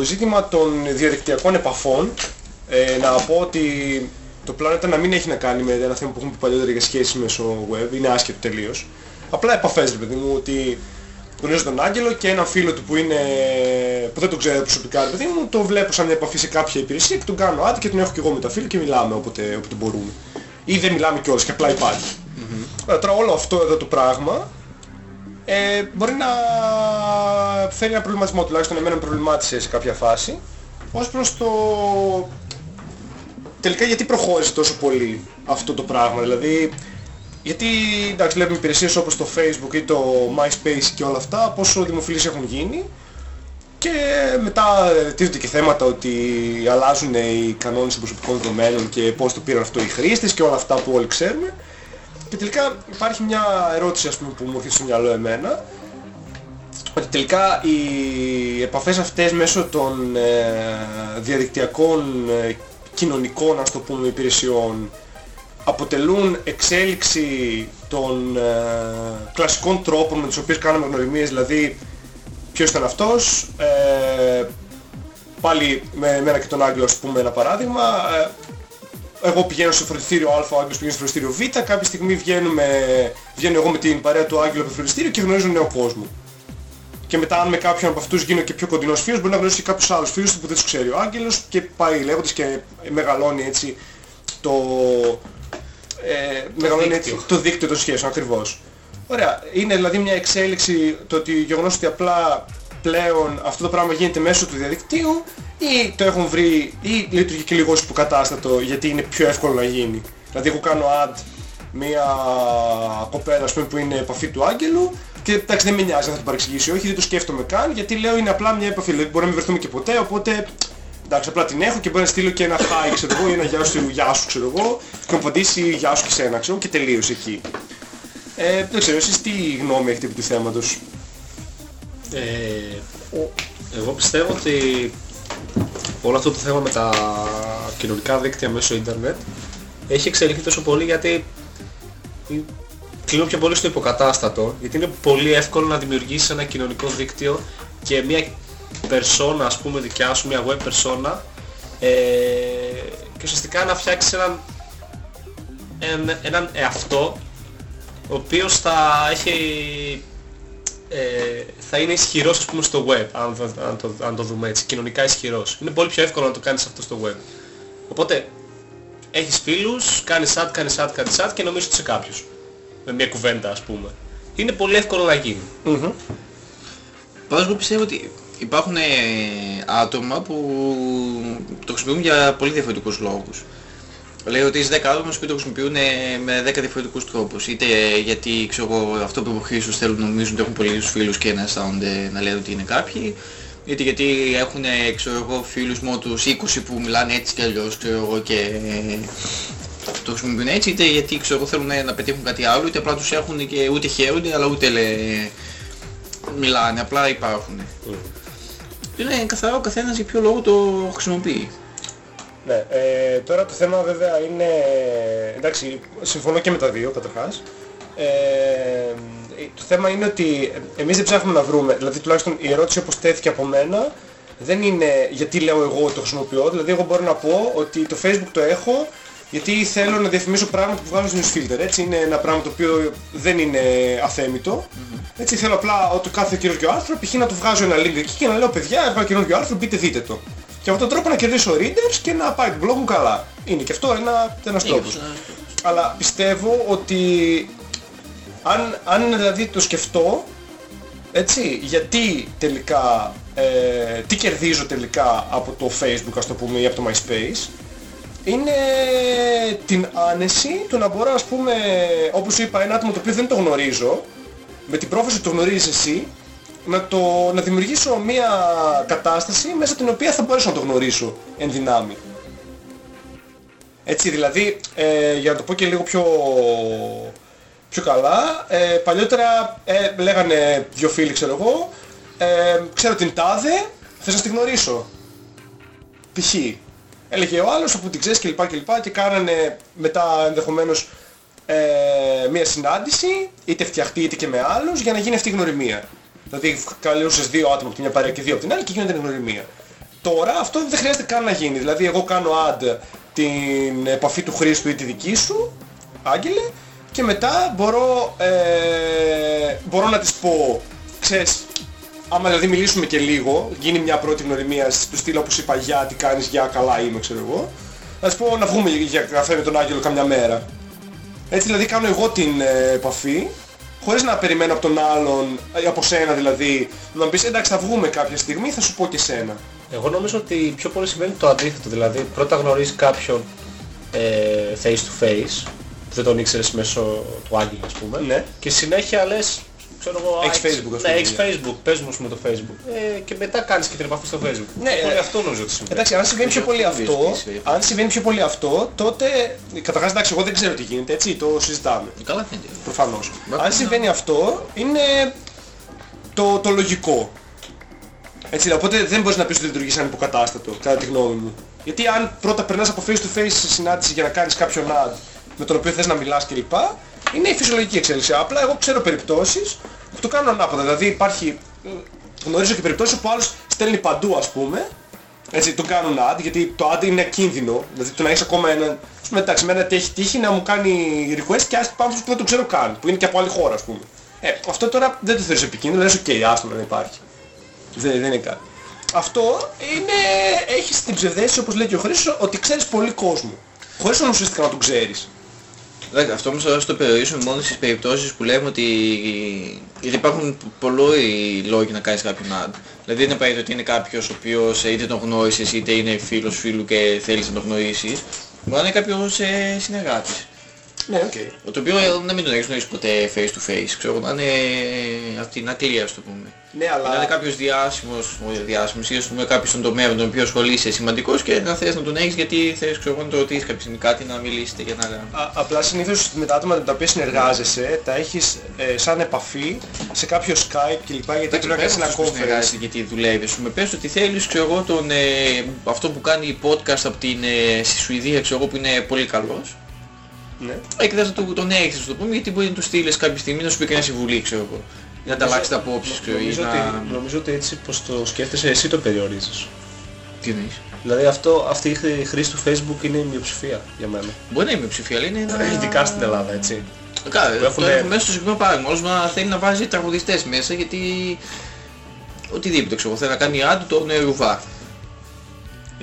ζήτημα των διαδικτυακών επαφών. Ε, να πω ότι το πλάνο ήταν να μην έχει να κάνει με ένα θέμα που έχουμε πει παλιότερα για σχέσεις μέσω web, είναι άσχετο τελείως. Απλά επαφές ρε παιδί μου, ότι γνωρίζω τον Άγγελο και ένα φίλο του που, είναι, που δεν τον ξέρω προσωπικά ρε παιδί μου, το βλέπω σαν μια επαφή σε κάποια υπηρεσία και τον κάνω άντι και τον έχω και εγώ με τα φίλο και μιλάμε όποτε, όποτε μπορούμε. Ή δεν μιλάμε κιόλας και απλά υπάρχει. Ωραία, Τώρα όλο αυτό εδώ το πράγμα ε, μπορεί να φέρει ένα προβληματισμό, τουλάχιστον εμένα με προβλημάτισε σε κάποια φάση, ως προς το τελικά γιατί προχώρησε τόσο πολύ αυτό το πράγμα, δηλαδή γιατί εντάξει βλέπουμε υπηρεσίες όπως το Facebook ή το MySpace και όλα αυτά πόσο δημοφιλείς έχουν γίνει και μετά ε, τίθονται και θέματα ότι αλλάζουν οι κανόνες των προσωπικών δεδομένων και πώς το πήραν αυτό οι χρήστες και όλα αυτά που όλοι ξέρουμε. Και τελικά υπάρχει μια ερώτηση ας πούμε που μου έρχεται στο μυαλό εμένα ότι τελικά οι επαφές αυτές μέσω των ε, διαδικτυακών ε, κοινωνικών ας το πούμε υπηρεσιών αποτελούν εξέλιξη των ε, κλασικών τρόπων με τους οποίους κάναμε γνωριμίες, δηλαδή ποιος ήταν αυτός, ε, πάλι με εμένα και τον Άγγλο ας πούμε ένα παράδειγμα, ε, εγώ πηγαίνω στο φροντιστήριο Α, ο Άγγλος πηγαίνει στο φροντιστήριο Β, κάποια στιγμή βγαίνουμε, βγαίνω εγώ με την παρέα του Άγγλου από το φροντιστήριο και γνωρίζω νέο κόσμο. Και μετά αν με κάποιον από αυτούς γίνω και πιο κοντινός φίλος μπορεί να γνωρίσει και κάποιους άλλους φίλους του που δεν τους ξέρει ο Άγγελος και πάει λέγοντας και μεγαλώνει έτσι το, ε, μεγαλώνει δίκτυο. έτσι το δίκτυο των σχέσεων ακριβώς. Ωραία. Είναι δηλαδή μια εξέλιξη το ότι γεγονός ότι απλά πλέον αυτό το πράγμα γίνεται μέσω του διαδικτύου ή το έχουν βρει ή λειτουργεί και λίγο ως υποκατάστατο γιατί είναι πιο εύκολο να γίνει. Δηλαδή εγώ κάνω ad μια κοπέλα ας πούμε, που είναι επαφή του Άγγελου και εντάξει δεν με νοιάζει αν θα την παρεξηγήσει ή όχι, δεν το σκέφτομαι καν γιατί λέω είναι απλά μια επαφή, δηλαδή μπορεί να μην βρεθούμε και ποτέ οπότε εντάξει απλά την έχω και μπορεί να στείλω και ένα hi ξέρω εγώ ή ένα γεια σου, γεια σου ξέρω εγώ και να μου απαντήσει γεια σου και σένα ξέρω και τελείωσε εκεί. Ε, δεν ξέρω, εσείς τι γνώμη έχετε επί του θέματος; Ε, εγώ πιστεύω ότι όλο αυτό το θέμα με τα κοινωνικά δίκτυα μέσω ίντερνετ έχει εξελιχθεί τόσο πολύ γιατί κλείνω πιο πολύ στο υποκατάστατο γιατί είναι πολύ εύκολο να δημιουργήσεις ένα κοινωνικό δίκτυο και μια persona ας πούμε δικιά σου, μια web persona ε, και ουσιαστικά να φτιάξεις έναν, έναν, έναν εαυτό ο οποίος θα έχει ε, θα είναι ισχυρός ας πούμε στο web, αν, το- αν, το, αν το δούμε έτσι, κοινωνικά ισχυρός. Είναι πολύ πιο εύκολο να το κάνεις αυτό στο web. Οπότε, έχεις φίλους, κάνεις ad, κάνεις ad, κάνεις ad και νομίζεις ότι είσαι κάποιος. Με μια κουβέντα ας πούμε. Είναι πολύ εύκολο να γίνει. Πάντως εγώ πιστεύω ότι υπάρχουν ε, άτομα που το χρησιμοποιούν για πολύ διαφορετικούς λόγους. Λέω ότι είσαι 10 άτομα που το χρησιμοποιούν ε, με 10 διαφορετικούς τρόπους. Είτε γιατί ξέρω εγώ, αυτό που είπε ο Χρήστος θέλουν να νομίζουν ότι έχουν πολλούς φίλους και να αισθάνονται να λένε ότι είναι κάποιοι. Είτε γιατί έχουν ε, ξέρω εγώ, φίλους μόνο τους 20 που μιλάνε έτσι και αλλιώς ξέρω εγώ, και ε, το χρησιμοποιούν έτσι. Είτε γιατί ξέρω εγώ, θέλουν ε, να πετύχουν κάτι άλλο. Είτε απλά τους έχουν και ούτε χαίρονται αλλά ούτε λέ, μιλάνε. Απλά υπάρχουν. Είναι καθαρά ο καθένας για ποιο λόγο το χρησιμοποιεί. Ναι, ε, τώρα το θέμα βέβαια είναι, εντάξει, συμφωνώ και με τα δύο καταρχάς. Ε, το θέμα είναι ότι εμείς δεν ψάχνουμε να βρούμε, δηλαδή τουλάχιστον η ερώτηση όπως τέθηκε από μένα δεν είναι γιατί λέω εγώ το χρησιμοποιώ, δηλαδή εγώ μπορώ να πω ότι το facebook το έχω γιατί θέλω να διαφημίσω πράγματα που βγάζω στο newsfilter, έτσι είναι ένα πράγμα το οποίο δεν είναι αθέμητο. Έτσι θέλω απλά ότι κάθε καινούργιο άρθρο π.χ. να του βγάζω ένα link εκεί και να λέω παιδιά έβγαλα καινούργιο άρθρο μπείτε δείτε το. Και με αυτόν τον τρόπο να κερδίσω readers και να πάει το blog μου καλά. Είναι και αυτό ένα, ένας τρόπος. Αλλά πιστεύω ότι αν, αν δηλαδή το σκεφτώ, έτσι, γιατί τελικά, ε, τι κερδίζω τελικά από το Facebook ας το πούμε ή από το MySpace, είναι την άνεση του να μπορώ ας πούμε, όπως σου είπα, ένα άτομο το οποίο δεν το γνωρίζω, με την πρόφαση που το γνωρίζεις εσύ, να, το, να δημιουργήσω μια κατάσταση μέσα την οποία θα μπορέσω να το γνωρίσω εν δυνάμει. Έτσι δηλαδή, ε, για να το πω και λίγο πιο, πιο καλά, ε, παλιότερα ε, λέγανε δυο φίλοι ξέρω εγώ, ε, ξέρω την τάδε, θες να τη γνωρίσω. Π.χ. Έλεγε ο άλλος όπου την ξέρεις κλπ. Και, κλπ, και κάνανε μετά ενδεχομένως ε, μια συνάντηση, είτε φτιαχτεί είτε και με άλλους, για να γίνει αυτή η γνωριμία. Δηλαδή καλούσες δύο άτομα από τη μια παρέα και δύο από την άλλη και γίνεται η γνωριμία. Τώρα αυτό δεν χρειάζεται καν να γίνει. Δηλαδή εγώ κάνω ad την επαφή του χρήστου ή τη δική σου, Άγγελε, και μετά μπορώ, ε, μπορώ να της πω, ξέρεις, άμα δηλαδή μιλήσουμε και λίγο, γίνει μια πρώτη γνωριμία του στυλ όπως είπα για τι κάνεις, για καλά είμαι ξέρω εγώ, να της πω να βγούμε για καφέ με τον Άγγελο καμιά μέρα. Έτσι δηλαδή κάνω εγώ την ε, επαφή, χωρίς να περιμένω από τον άλλον, ε, από σένα δηλαδή, να μου πεις εντάξει θα βγούμε κάποια στιγμή, θα σου πω και σένα. Εγώ νομίζω ότι πιο πολύ συμβαίνει το αντίθετο. Δηλαδή πρώτα γνωρίζεις κάποιον ε, face to face, που δεν τον ήξερες μέσω του Άγγελου ας πούμε, Ναι. και συνέχεια λες, ξέρω εγώ, Έχεις «Α, Facebook, ας Ναι, πούμε, έχεις ναι. Facebook, πες μου ας πούμε, το Facebook. Ε, και μετά κάνεις και την επαφή στο Facebook. Ναι, Πολύ ε, αυτό νομίζω ότι συμβαίνει. Εντάξει, αν συμβαίνει πιο πολύ αυτό, βρίσκεις, αν συμβαίνει πιο πολύ αυτό, τότε, καταρχάς εντάξει, εγώ δεν ξέρω τι γίνεται, έτσι, το συζητάμε, Καλά φαίνεται. προφανώς. Μα- Αν συμβαίνει αυτό, είναι το, το λογικό. Έτσι, οπότε δεν μπορείς να πεις ότι λειτουργείς σαν υποκατάστατο, κατά τη γνώμη μου. Γιατί αν πρώτα περνάς από face to face σε συνάντηση για να κάνεις κάποιον ad με τον οποίο θες να μιλάς κλπ. Είναι η φυσιολογική εξέλιξη. Απλά εγώ ξέρω περιπτώσεις που το κάνουν ανάποδα. Δηλαδή υπάρχει, ε, γνωρίζω και περιπτώσεις όπου άλλος στέλνει παντού ας πούμε έτσι, τον κάνουν add, γιατί το add είναι κίνδυνο. Δηλαδή το να έχεις ακόμα έναν... Ας πούμε, εντάξει, εμένα έχει τύχει να μου κάνει request και άσχη πάνω που δεν το ξέρω καν, που είναι και από άλλη χώρα, ας πούμε. Ε, αυτό τώρα δεν το θεωρείς επικίνδυνο, λες, οκ, άστο να δεν υπάρχει. Δεν, δεν είναι κάτι. Αυτό είναι... έχεις την ψευδαίσθηση, όπως λέει και ο Χρήστος, ότι ξέρεις πολύ κόσμο. Χωρίς όμως ουσιαστικά να τον ξέρεις. Εντάξει, αυτό όμως θα το περιορίσουμε μόνο στις περιπτώσεις που λέμε ότι... Γιατί υπάρχουν πολλοί λόγοι να κάνεις κάποιον add. Δηλαδή δεν είναι απαραίτητο ότι είναι κάποιος ο οποίος είτε τον γνώρισες είτε είναι φίλος φίλου και θέλεις να τον γνωρίσεις. Μπορεί να είναι κάποιος ε, συνεργάτης. Ναι, οκ. Το οποίο ε, να μην τον έχεις γνωρίσει ποτέ face to face, ξέρω να είναι από την Αγγλία, ας το πούμε. Ναι, αλλά... Να είναι κάποιος διάσημος, όχι διάσημος, ή ας πούμε κάποιος στον τομέα με τον οποίο ασχολείσαι σημαντικός και να θες να τον έχεις γιατί θες ξέρω, εγώ, να το ρωτήσεις κάποια στιγμή κάτι να μιλήσετε για να... Α, απλά συνήθως με τα άτομα με τα οποία συνεργάζεσαι τα έχεις ε, σαν επαφή σε κάποιο Skype κλπ. Γιατί πρέπει να κάνεις ένα αυτός που conference. συνεργάζεται γιατί δουλεύεις. Ας πούμε, πες ότι θέλεις, ξέρω εγώ, τον, ε, αυτό που κάνει podcast από την ε, στη Σουηδία, ξέρω εγώ, που είναι πολύ καλός. Ναι. Ε, και θες να του, τον έχεις, να σου το πούμε, γιατί μπορεί να του στείλεις κάποια στιγμή να σου πει και μια συμβουλή, ξέρω εγώ. Ή να ανταλλάξεις τα απόψεις, ξέρω, ή Νομίζω να... ότι, νομίζω ότι έτσι πως το σκέφτεσαι εσύ το περιορίζεις. Τι εννοείς; Δηλαδή αυτό, αυτή η χρή- χρήση του Facebook είναι η μειοψηφία για μένα. Μπορεί να είναι μειοψηφία, αλλά είναι ένα... Ειδικά στην Ελλάδα, έτσι. Καλά, που το έχουνε- έχουμε μέσα στο συγκεκριμένο παράδειγμα. Όλος να θέλει να βάζει τραγουδιστές μέσα γιατί... Οτιδήποτε ξέρω, εγώ, θέλει να κάνει άντου τον ε, Ρουβά.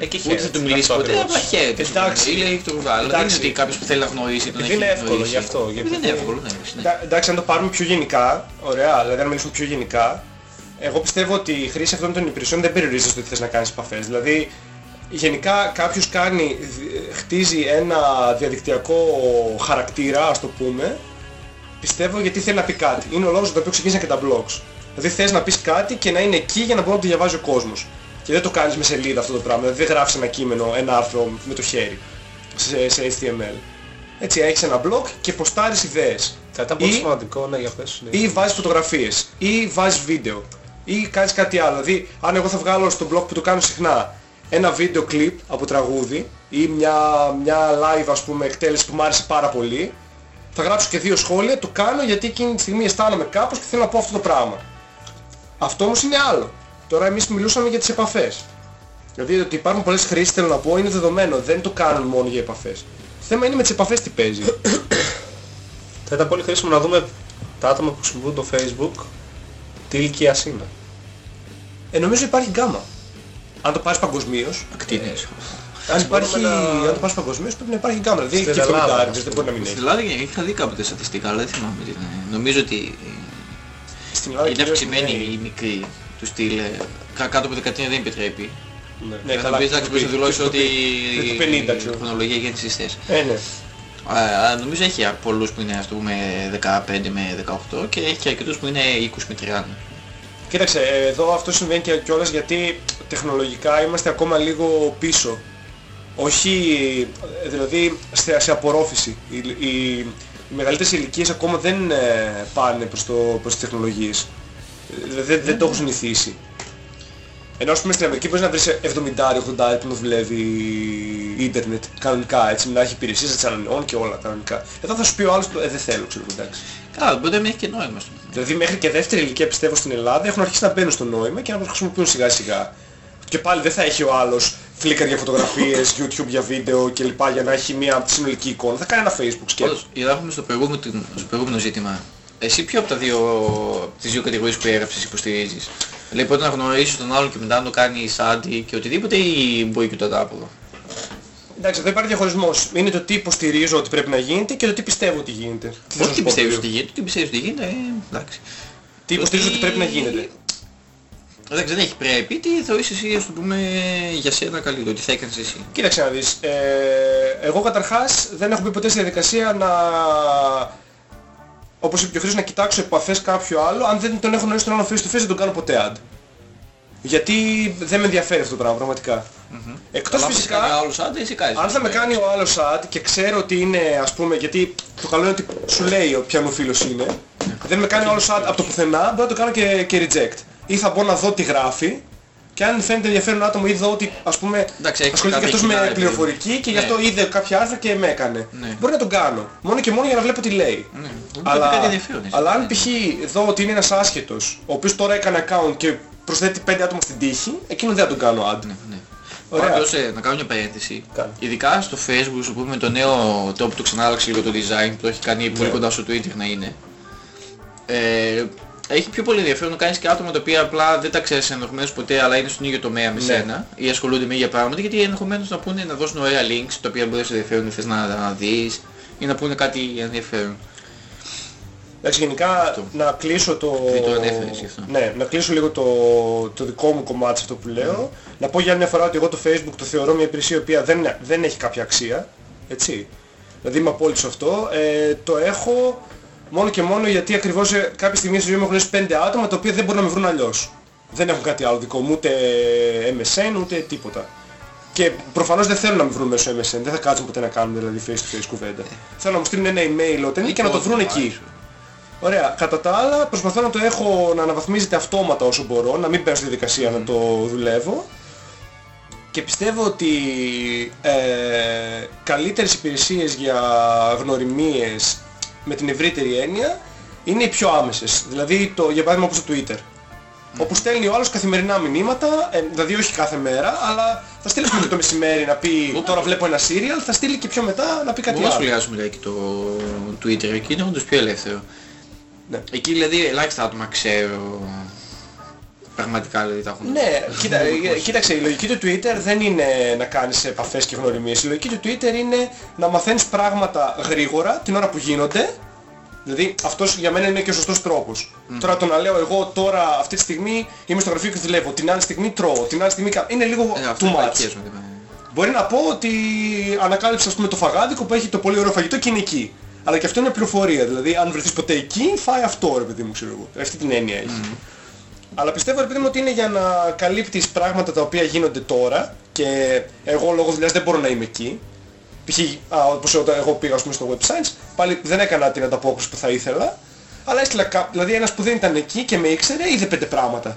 Εκεί Ούτε θα του μιλήσει ποτέ, απλά χαίρεται. Εντάξει. Ή λέει το Ρουβά. Αλλά δεν είναι Εντάξει. ότι κάποιος που θέλει να γνωρίσει τον Επειδή έχει είναι εύκολο γνωρίσει. γι' αυτό, γιατί- Επειδή είναι εύκολο, ναι. ναι. Εντά- Εντάξει, αν το πάρουμε πιο γενικά, ωραία, δηλαδή αν μιλήσουμε πιο γενικά, εγώ πιστεύω ότι η χρήση αυτών των υπηρεσιών δεν περιορίζεται στο ότι θες να κάνεις επαφές. Δηλαδή, γενικά κάποιος κάνει, δ- χτίζει ένα διαδικτυακό χαρακτήρα, ας το πούμε, πιστεύω γιατί θέλει να πει κάτι. Είναι ο λόγος για τον οποίο ξεκίνησαν και τα blogs. Δηλαδή θες να πεις κάτι και να είναι εκεί για να μπορεί να το διαβάζει ο κόσμος. Και δεν το κάνεις με σελίδα αυτό το πράγμα. Δηλαδή δεν γράφεις ένα κείμενο, ένα άρθρο με το χέρι σε, σε HTML. Έτσι έχεις ένα blog και ποστάρεις ιδέες. Θα ήταν πολύ Ή- σημαντικό να για πες. ναι. ή βάζεις φωτογραφίες ή βάζεις βίντεο ή κάνεις κάτι άλλο. Δηλαδή αν εγώ θα βγάλω στο blog που το κάνω συχνά ένα βίντεο κλιπ από τραγούδι ή μια, μια live ας πούμε εκτέλεση που μου άρεσε πάρα πολύ θα γράψω και δύο σχόλια, το κάνω γιατί εκείνη τη στιγμή αισθάνομαι κάπως και θέλω να πω αυτό το πράγμα. Αυτό όμως είναι άλλο. Τώρα εμείς μιλούσαμε για τις επαφές. Δηλαδή ότι υπάρχουν πολλές χρήσεις θέλω να πω είναι δεδομένο, δεν το κάνουν μόνο για επαφές. Το θέμα είναι με τις επαφές τι παίζει. Θα ήταν πολύ χρήσιμο να δούμε τα άτομα που χρησιμοποιούν το Facebook τι ηλικίας είναι. Ε, νομίζω υπάρχει γκάμα. Αν το πάρεις παγκοσμίως, Ακτίνες. αν, υπάρχει, μπορούμε να- αν το πάρεις παγκοσμίως πρέπει να υπάρχει γκάμα. Δηλαδή Στην και Ελλάδα, 70 δεν μπορεί να μην Στην έχει. Ελλάδα είχα δει κάποτε στατιστικά, αλλά δεν θυμάμαι τι ήταν. Νομίζω ότι Στην Ελλάδα είναι κυρίως αυξημένη είναι- η μικρή του στυλ. ε, κα- Κάτω από 13 δεν επιτρέπει. Ναι, θα καλά, πεις εντάξει μπορείς να το δηλώσεις πει- ότι το 50 ξέρω. η χρονολογία γέννησης θες. Ε, ναι. Α, νομίζω έχει πολλούς που είναι ας το πούμε 15 με 18 και έχει και αρκετούς που είναι 20 με 30. Κοίταξε, εδώ αυτό συμβαίνει και κιόλας γιατί τεχνολογικά είμαστε ακόμα λίγο πίσω. Όχι, ε, δηλαδή σε, σε απορρόφηση. Οι, οι, οι μεγαλύτερες ηλικίες ακόμα δεν ε, πάνε προς, το, προς τις τεχνολογίες. Ε, Δεν, δεν το έχουν συνηθίσει. Ενώ ας πούμε στην Αμερική μπορείς να βρεις 70-80 που να δουλεύει ίντερνετ κανονικά, έτσι, να έχει υπηρεσίες να τις ανανεώνει και όλα κανονικά. Εδώ θα σου πει ο άλλος, ε, δεν θέλω, ξέρω, εντάξει. Καλά, μπορεί να μην έχει και νόημα στο Δηλαδή μέχρι και δεύτερη ηλικία πιστεύω στην Ελλάδα έχουν αρχίσει να μπαίνουν στο νόημα και να το χρησιμοποιούν σιγά σιγά. Και πάλι δεν θα έχει ο άλλος Flickr για φωτογραφίες, YouTube για βίντεο κλπ. για να έχει μια συνολική εικόνα. Θα κάνει ένα Facebook σκέτο. Πάντως, για να έχουμε στο προηγούμενο, στο προηγούμενο ζήτημα, εσύ ποιο από τα δύο, από τις δύο κατηγορίες που έγραψες υποστηρίζεις; Δηλαδή πρώτα να γνωρίσεις τον άλλον και μετά να το κάνεις άντι και οτιδήποτε ή μπορεί και το αντάποδο; Εντάξει, εδώ υπάρχει διαχωρισμός. Είναι το τι υποστηρίζω ότι πρέπει να γίνεται και το τι πιστεύω ότι γίνεται. Τι θες να Όχι σου τι πω, πιστεύεις Παύλο; ότι γίνεται, τι πιστεύεις ότι γίνεται, ε, εντάξει. Τι υποστηρίζω ότι πρέπει να γίνεται. Εντάξει, δεν έχει πρέπει, τι θεωρείς εσύ, ας το πούμε, για σένα καλύτερο, τι θα έκανες εσύ. Κοίταξε να δεις. Ε, εγώ καταρχάς δεν έχω μπει ποτέ στη διαδικασία να... Όπως είπε και ο Χρήστος, να κοιτάξω επαφές κάποιο άλλο. Αν δεν τον έχω γνωρίσει τον άλλο face to face δεν τον κάνω ποτέ ad. Γιατί δεν με ενδιαφέρει αυτό το πράγμα πραγματικά. Εκτός Αλλά φυσικά, Αν άλλος άντε, εσύ κάνεις. αν θα με κάνει ο άλλος ad και ξέρω ότι είναι ας πούμε, γιατί το καλό είναι ότι σου λέει ποια μου φίλος είναι, δεν με κάνει ο άλλος ad από το πουθενά, μπορώ να το κάνω και, και reject. Ή θα μπορώ να δω τι γράφει και αν φαίνεται ενδιαφέρον άτομο ή δω ότι ας πούμε Εντάξει, έχεις ασχολείται και κάποια αυτός κοινά, με ρε παιδί. πληροφορική και γι' αυτό Ναι. είδε κάποια άρθρα και με έκανε. Ναι. Μπορεί να τον κάνω. Μόνο και μόνο για να βλέπω τι λέει. Ναι, Αλλά, κάτι ενδιαφέρον. εσύ. αλλά αν π.χ. δω ότι είναι ένας άσχετος, ο οποίος τώρα έκανε account και προσθέτει 5 άτομα στην τύχη, εκείνο δεν θα τον κάνω ad. Ναι, ναι. Ωραία. Πάντως, ε, να κάνω μια παρένθεση. Κάνε. Ειδικά στο facebook, σου πούμε το νέο top που το ξανά άλλαξε λίγο το design, που το έχει κάνει πολύ κοντά στο Twitter να είναι. Ε, έχει πιο πολύ ενδιαφέρον να κάνεις και άτομα τα οποία απλά δεν τα ξέρεις ενδεχομένως ποτέ αλλά είναι στον ίδιο τομέα με Ναι. σένα ή ασχολούνται με ίδια πράγματα γιατί ενδεχομένως να πούνε να δώσουν ωραία links τα οποία μπορεί να σε ενδιαφέρουν θες να, να δεις ή να πούνε κάτι ενδιαφέρον. Εντάξει, γενικά να κλείσω το... Δεν το ανέφερες γι' αυτό. Ναι, να κλείσω λίγο το, το δικό μου κομμάτι σε αυτό που λέω. Να πω για άλλη μια φορά ότι εγώ το Facebook το θεωρώ μια υπηρεσία η οποία δεν, δεν έχει κάποια αξία. Έτσι. Δηλαδή είμαι απόλυτος σε αυτό. Ε, το έχω μόνο και μόνο γιατί ακριβώς ε, κάποια στιγμή στη ζωή μου έχω γνωρίσει πέντε άτομα τα οποία δεν μπορούν να με βρουν αλλιώς. Δεν έχουν κάτι άλλο δικό μου, ούτε MSN ούτε τίποτα. Και προφανώς δεν θέλουν να με βρουν μέσω MSN, δεν θα κάτσουν ποτέ να κάνουν δηλαδή face to face κουβέντα. Θέλω να μου στείλουν ένα email όταν και να το βρουν εκεί. Ωραία. Κατά τα άλλα προσπαθώ να το έχω να αναβαθμίζεται αυτόματα όσο μπορώ, να μην μπαίνω στη διαδικασία να το δουλεύω. Και πιστεύω ότι ε, καλύτερες υπηρεσίες για γνωριμίες με την ευρύτερη έννοια είναι οι πιο άμεσες. Δηλαδή το, για παράδειγμα όπως το Twitter. Όπου στέλνει ο άλλος καθημερινά μηνύματα, ε, δηλαδή όχι κάθε μέρα, αλλά θα στείλει πούμε, το μεσημέρι να πει τώρα βλέπω ένα serial, θα στείλει και πιο μετά να πει κάτι Μπορούμε να άλλο. σχολιάσουμε λιγάκι το Twitter, εκεί είναι όντως πιο ελεύθερο. Ναι. Εκεί δηλαδή ελάχιστα άτομα ξέρω πραγματικά δηλαδή τα έχουν. Ναι, κοίτα, ε, κοίταξε, η λογική του Twitter δεν είναι να κάνεις επαφές και γνωριμίες. Η λογική του Twitter είναι να μαθαίνεις πράγματα γρήγορα την ώρα που γίνονται. Δηλαδή αυτός για μένα είναι και ο σωστός τρόπος. Τώρα το να λέω εγώ τώρα αυτή τη στιγμή είμαι στο γραφείο και δουλεύω, την άλλη στιγμή τρώω, την άλλη στιγμή κα- είναι λίγο Ε, αυτό too είναι much. μαλακίες μου, δεν είναι. Μπορεί να πω ότι ανακάλυψα ας πούμε το φαγάδικο που έχει το πολύ ωραίο φαγητό και είναι εκεί. Αλλά και αυτό είναι πληροφορία. Δηλαδή αν βρεθείς ποτέ εκεί, φάει αυτό ρε παιδί μου ξέρω εγώ. Αυτή την έννοια έχει. Αλλά πιστεύω ρε παιδί μου ότι είναι για να καλύπτεις πράγματα τα οποία γίνονται τώρα και εγώ λόγω δουλειάς δεν μπορώ να είμαι εκεί. Π.χ. α, όπως όταν εγώ πήγα ας πούμε, στο websites, πάλι δεν έκανα την ανταπόκριση που θα ήθελα. Αλλά έστειλα κα... δηλαδή ένας που δεν ήταν εκεί και με ήξερε είδε πέντε πράγματα.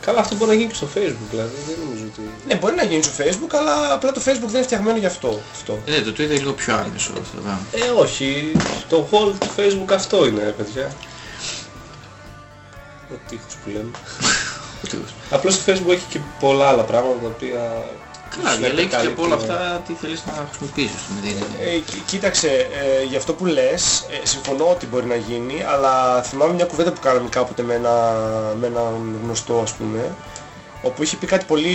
Καλά, αυτό μπορεί να γίνει και στο facebook δηλαδή. Δεν νομίζω ότι... Ναι, μπορεί να γίνει στο facebook, αλλά απλά το facebook δεν είναι φτιαγμένο γι' αυτό. αυτό. Ε, Ναι, το Twitter είναι λίγο πιο άμεσο αυτό το πράγμα. Ε, όχι. Το whole του facebook αυτό είναι, ρε παιδιά. Ο τείχος που λέμε. Ο τύπος. Απλώς το facebook έχει και πολλά άλλα πράγματα τα οποία... Καλά, ίσως να διαλέγεις και επικαλύπτουν, από όλα ε. αυτά τι θέλεις να χρησιμοποιήσεις. ας πούμε, δεν είναι- Ε, κοί- κοίταξε, ε, για αυτό που λες, ε, συμφωνώ ότι μπορεί να γίνει, αλλά θυμάμαι μια κουβέντα που κάναμε κάποτε με, ένα, με έναν γνωστό ας πούμε, όπου είχε πει κάτι πολύ,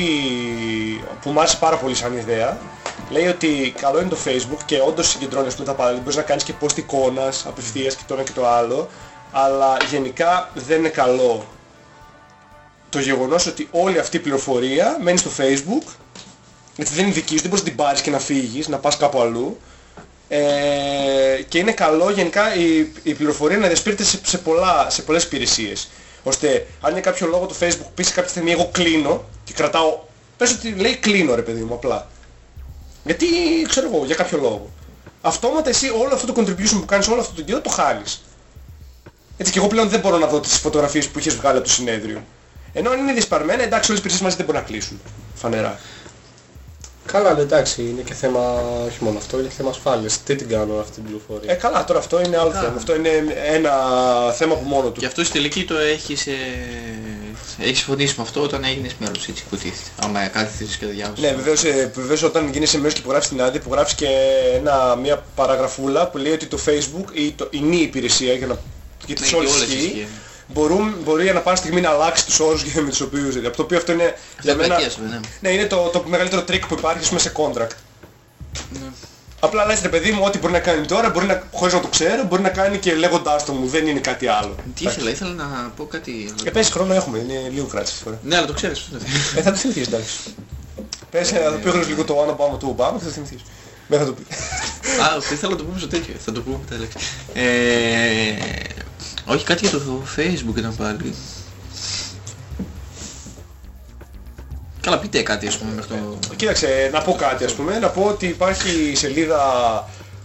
που μου άρεσε πάρα πολύ σαν ιδέα. Λέει ότι καλό είναι το facebook και όντως συγκεντρώνεις ας πούμε, τα πάντα, μπορείς να κάνεις και post εικόνας απευθείας και το ένα και το άλλο, αλλά γενικά δεν είναι καλό το γεγονός ότι όλη αυτή η πληροφορία μένει στο facebook γιατί δεν είναι δική σου, δεν μπορείς να την πάρεις και να φύγεις, να πας κάπου αλλού. Ε, και είναι καλό γενικά η, η πληροφορία να διασπείρεται σε, σε, πολλά, σε πολλές υπηρεσίες. Ώστε αν για κάποιο λόγο το facebook πει σε κάποια στιγμή εγώ κλείνω και κρατάω, πες ότι λέει κλείνω ρε παιδί μου απλά. Γιατί ξέρω εγώ, για κάποιο λόγο. Αυτόματα εσύ όλο αυτό το contribution που κάνεις όλο αυτό το καιρό το χάνεις. Έτσι και εγώ πλέον δεν μπορώ να δω τις φωτογραφίες που είχες βγάλει από το συνέδριο. Ενώ αν είναι διασπαρμένα, εντάξει όλες οι υπηρεσίες μαζί δεν μπορούν να κλείσουν. Φανερά. Καλά, ναι, εντάξει, είναι και θέμα, όχι μόνο αυτό, είναι και θέμα ασφάλειας. Τι την κάνω αυτή την πληροφορία; Ε, καλά, τώρα αυτό είναι άλλο θέμα. Αυτό είναι ένα θέμα που μόνο του. Και αυτό στη τελική το έχεις, ε, έχεις συμφωνήσει με αυτό όταν έγινες μέλος, έτσι υποτίθεται. Άμα κάθεσαι και διάβασες. Ναι, βεβαίως, ε, βεβαίως όταν γίνεσαι μέρος και υπογράφεις την άδεια, υπογράφεις και ένα, μια παραγραφούλα που λέει ότι το Facebook ή το, η νη υπηρεσία για να γιατί Ναι, σε και όλες όλες ισχύει, ισχύει. μπορούν, μπορεί ανά πάσα στιγμή να αλλάξει τους όρους με τους οποίους από το οποίο αυτό είναι για μένα, πλακίες, ναι. ναι, είναι το, το μεγαλύτερο τρικ που υπάρχει ας πούμε, σε contract. Ναι. Απλά λες ρε παιδί μου ό,τι μπορεί να κάνει τώρα, μπορεί να, χωρίς να το ξέρω, μπορεί να κάνει και λέγοντάς το μου, δεν είναι κάτι άλλο. Τι ήθελα, ήθελα να πω κάτι... Ε, πες χρόνο έχουμε, είναι λίγο κράτησης τώρα. Ναι, αλλά το ξέρεις. αυτό είναι. Ε, θα το θυμηθείς εντάξει. Πες, ε, θα το πήγαινες λίγο το One Obama του Obama και θα το θυμηθείς. Μέχρι θα το πει. Α, ήθελα να το πούμε στο τέτοιο. Θα το πούμε μετά, λέξη. Ε, όχι, κάτι για το facebook ήταν πάλι. Καλά, πείτε κάτι ας πούμε μέχρι το... Κοίταξε, να πω κάτι ας πούμε, να πω ότι υπάρχει σελίδα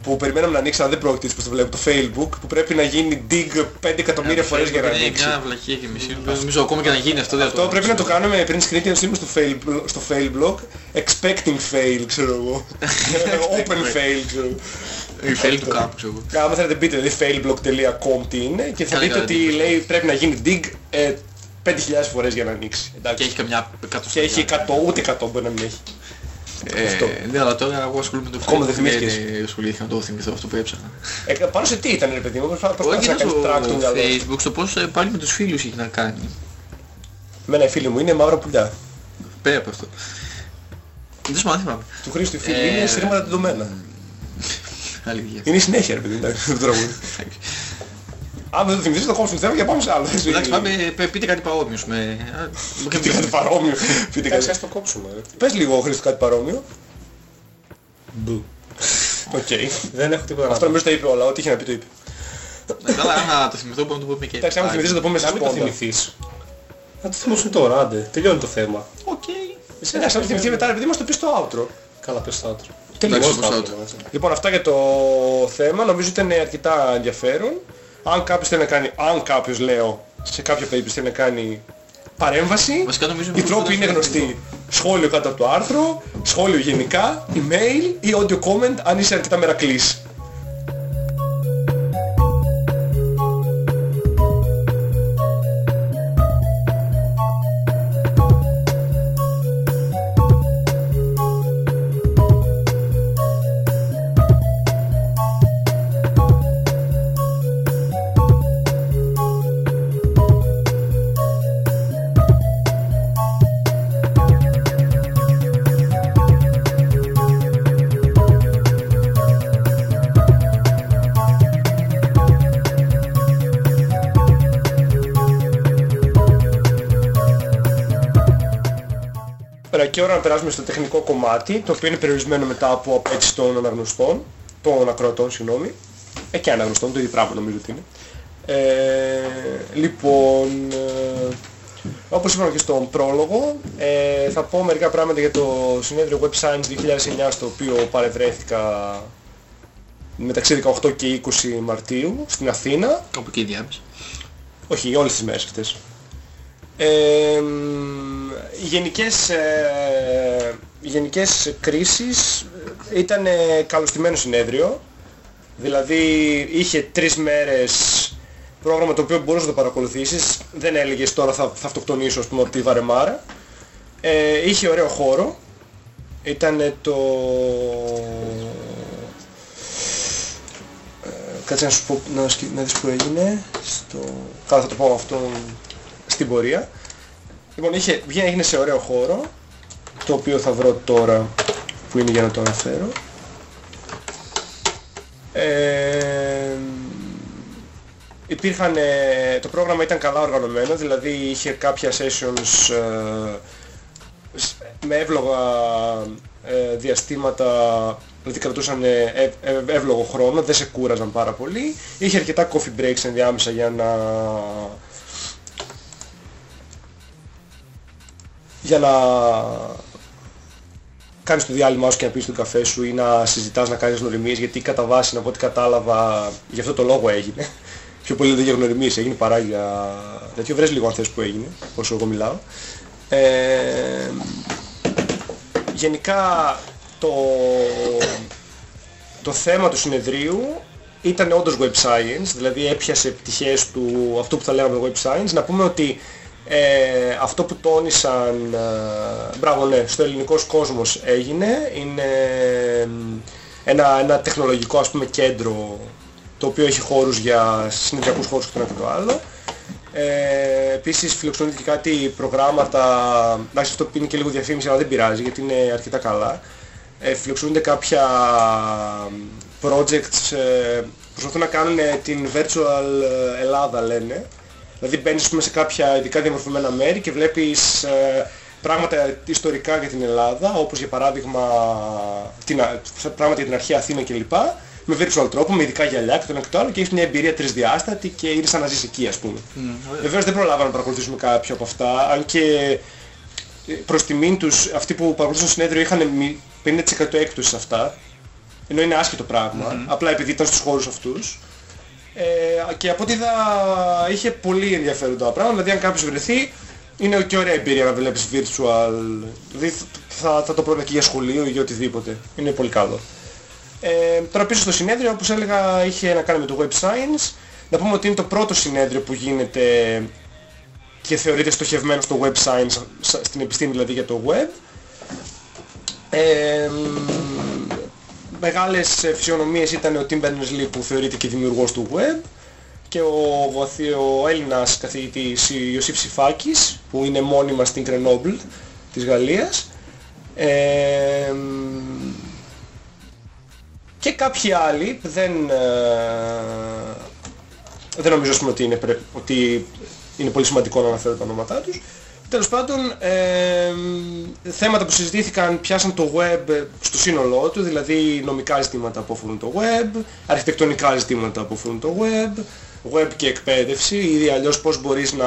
που περιμέναμε να ανοίξει αλλά δεν πρόκειται έτσι πως το βλέπω, το Facebook, που πρέπει να γίνει dig 5 εκατομμύρια φορές για να Είναι ανοίξει. μια βλακία και μισή. Νομίζω ακόμα και να γίνει αυτό δεν Αυτό πρέπει να το κάνουμε πριν screen και να στείλουμε στο fail, στο fail blog, expecting fail, ξέρω εγώ. Open fail, ξέρω εγώ. Η fail του κάπου, ξέρω εγώ. Άμα θέλετε μπείτε δηλαδή failblog.com τι είναι και θα Καλά, δείτε καλά, ότι εντύπωση. λέει πρέπει να γίνει dig ε, 5.000 φορές για να ανοίξει. Και Εντάξει. έχει καμιά εκατοστή. Και έχει 100, ούτε 100 μπορεί να μην έχει. αυτό. Ε, ναι, αλλά τώρα εγώ ασχολούμαι με το Ακόμα δεν Facebook, θυμήθηκες. ναι, ασχολήθηκα να το θυμηθώ αυτό που έψαχνα. Ε, πάνω σε τι ήταν ρε παιδί μου, προσπάθησα Όχι, να ήταν κάνεις στο track το μυαλό. Facebook, στο πώς ε, πάλι με τους φίλους έχει να κάνει. Εμένα οι φίλοι μου είναι μαύρα πουλιά. Πέρα από αυτό. Δεν σου μάθημα. Του Χρήστου οι φίλοι Ε, είναι σύρματα δεδομένα. Αλήθεια. Είναι η συνέχεια ρε παιδί μου, εντάξει, το τραγούδι. Αν δεν το θυμηθείς το κόψουμε θέμα και πάμε σε άλλο. Εντάξει, πάμε, πε- πείτε κάτι παρόμοιο με... α, Πείτε κάτι παρόμοιο. Πείτε Εντάξει, κάτι. ας το κόψουμε. ρε. Πες λίγο Χρήστο κάτι παρόμοιο. Μπου. Οκ. Δεν έχω τίποτα να Αυτό πω. νομίζω τα είπε όλα. Ό,τι είχε να πει το είπε. Καλά, να το θυμηθώ μπορούμε να το πούμε και. Εντάξει, άμα θυμηθείς να το πούμε Να σε μην το σπόντα. θυμηθείς. Να το θυμώσουν τώρα, άντε. Τελειώνει το θέμα. Οκ. Εντάξει, να το θυμηθείς μετά, επειδή μας το πεις στο outro. Καλά, πες το άτρο. Εντάξει, Τελειώνει όπως το outro. Outro. Λοιπόν, αυτά για το θέμα. Νομίζω ήταν αρκετά ενδιαφέρον. Αν κάποιος θέλει να κάνει, αν κάποιος λέω, σε κάποια περίπτωση θέλει να κάνει παρέμβαση, Βασικά νομίζω οι τρόποι είναι γνωστοί. Σχόλιο κάτω από το άρθρο, σχόλιο γενικά, email ή audio comment αν είσαι αρκετά μερακλής. Και ώρα να περάσουμε στο τεχνικό κομμάτι, το οποίο είναι περιορισμένο μετά από απέτηση των αναγνωστών, των ακροατών, συγγνώμη. Ε, και αναγνωστών, το ίδιο πράγμα νομίζω ότι είναι. Ε, λοιπόν, ε, όπως είπαμε και στον πρόλογο, ε, θα πω μερικά πράγματα για το συνέδριο Web Science 2009, στο οποίο παρευρέθηκα μεταξύ 18 και 20 Μαρτίου στην Αθήνα. Από εκεί η διάμεση. Όχι, όλες τις μέρες αυτές. Ε, μ, οι γενικές, ε, οι γενικές κρίσεις ε, ήταν ε, καλωστημένο συνέδριο. Δηλαδή είχε τρεις μέρες πρόγραμμα το οποίο μπορούσες να το παρακολουθήσεις. Δεν έλεγες τώρα θα, θα αυτοκτονήσω ας πούμε από τη Βαρεμάρα. Ε, είχε ωραίο χώρο. Ήταν το... Ε, Κάτσε να σου πω, να, σκε- να δεις που έγινε. Στο... Καλά θα το πω αυτό στην πορεία. Λοιπόν, είχε, βγαίνει- έγινε σε ωραίο χώρο, το οποίο θα βρω τώρα που είναι για να το αναφέρω. Ε, υπήρχαν, ε, το πρόγραμμα ήταν καλά οργανωμένο, δηλαδή είχε κάποια sessions ε, σ- με εύλογα ε, διαστήματα, δηλαδή κρατούσαν ε, ε, ε, εύλογο χρόνο, δεν σε κούραζαν πάρα πολύ. Είχε αρκετά coffee breaks ενδιάμεσα για να για να κάνεις το διάλειμμα σου και να πεις τον καφέ σου ή να συζητάς να κάνεις γνωριμίες γιατί κατά βάση από ό,τι κατάλαβα γι' αυτό το λόγο έγινε. Πιο πολύ δεν για γνωριμίες, έγινε παρά για τέτοιο. Βρες λίγο αν θες που έγινε, όσο εγώ μιλάω. Ε, γενικά το, το θέμα του συνεδρίου ήταν όντως web science, δηλαδή έπιασε πτυχές του αυτού που θα λέγαμε web science. Να πούμε ότι ε, αυτό που τόνισαν, ε, μπράβο ναι, στο ελληνικός κόσμος έγινε, είναι ε, ένα, ένα τεχνολογικό ας πούμε κέντρο το οποίο έχει χώρους για συνεδριακούς χώρους και το ένα και το άλλο. Ε, επίσης φιλοξενούνται και κάτι προγράμματα, εντάξει αυτό είναι και λίγο διαφήμιση αλλά δεν πειράζει γιατί είναι αρκετά καλά. Ε, φιλοξενούνται κάποια projects, ε, προσπαθούν να κάνουν ε, την virtual ε, Ελλάδα λένε. Δηλαδή μπαίνεις ας πούμε, σε κάποια ειδικά διαμορφωμένα μέρη και βλέπεις ε, πράγματα ιστορικά για την Ελλάδα, όπως για παράδειγμα την, α- πράγματα για την αρχαία Αθήνα κλπ. Με virtual τρόπο, με ειδικά γυαλιά και το ένα και το άλλο και έχεις μια εμπειρία τρισδιάστατη και είναι σαν να ζεις εκεί ας πούμε. Βεβαίως δεν προλάβαμε να παρακολουθήσουμε κάποιο από αυτά, αν και ε, προς τιμήν τους αυτοί που παρακολουθούσαν στο συνέδριο είχαν μη- 50% έκπτωση σε αυτά, ενώ είναι άσχετο πράγμα, απλά επειδή ήταν στους χώρους αυτούς. Ε, και από ό,τι είδα είχε πολύ ενδιαφέροντα πράγματα, δηλαδή αν κάποιος βρεθεί είναι και ωραία εμπειρία να βλέπεις virtual, δηλαδή θα, θα το πρώτα και για σχολείο ή για οτιδήποτε, είναι πολύ καλό. Ε, τώρα πίσω στο συνέδριο, όπως έλεγα, είχε να κάνει με το Web Science. Να πούμε ότι είναι το πρώτο συνέδριο που γίνεται και θεωρείται στοχευμένο στο Web Science, σα- στην επιστήμη δηλαδή για το Web. Ε, μ, μεγάλες ε, φυσιονομίες ήταν ο Tim Berners-Lee που θεωρείται και δημιουργός του Web και ο, βαθύ- ο Έλληνας καθηγητής Ιωσήφ Σιφάκης που είναι μόνιμα στην Grenoble της Γαλλίας. Ε, μ, και κάποιοι άλλοι που δεν, ε, δεν νομίζω ας πούμε, ότι, είναι, πρέ- ότι είναι πολύ σημαντικό να αναφέρω τα ονόματά τους Τέλος πάντων, ε, θέματα που συζητήθηκαν πιάσαν το web στο σύνολό του, δηλαδή νομικά ζητήματα που αφορούν το web, αρχιτεκτονικά ζητήματα που αφορούν το web, web και εκπαίδευση, ή αλλιώς πώς μπορείς να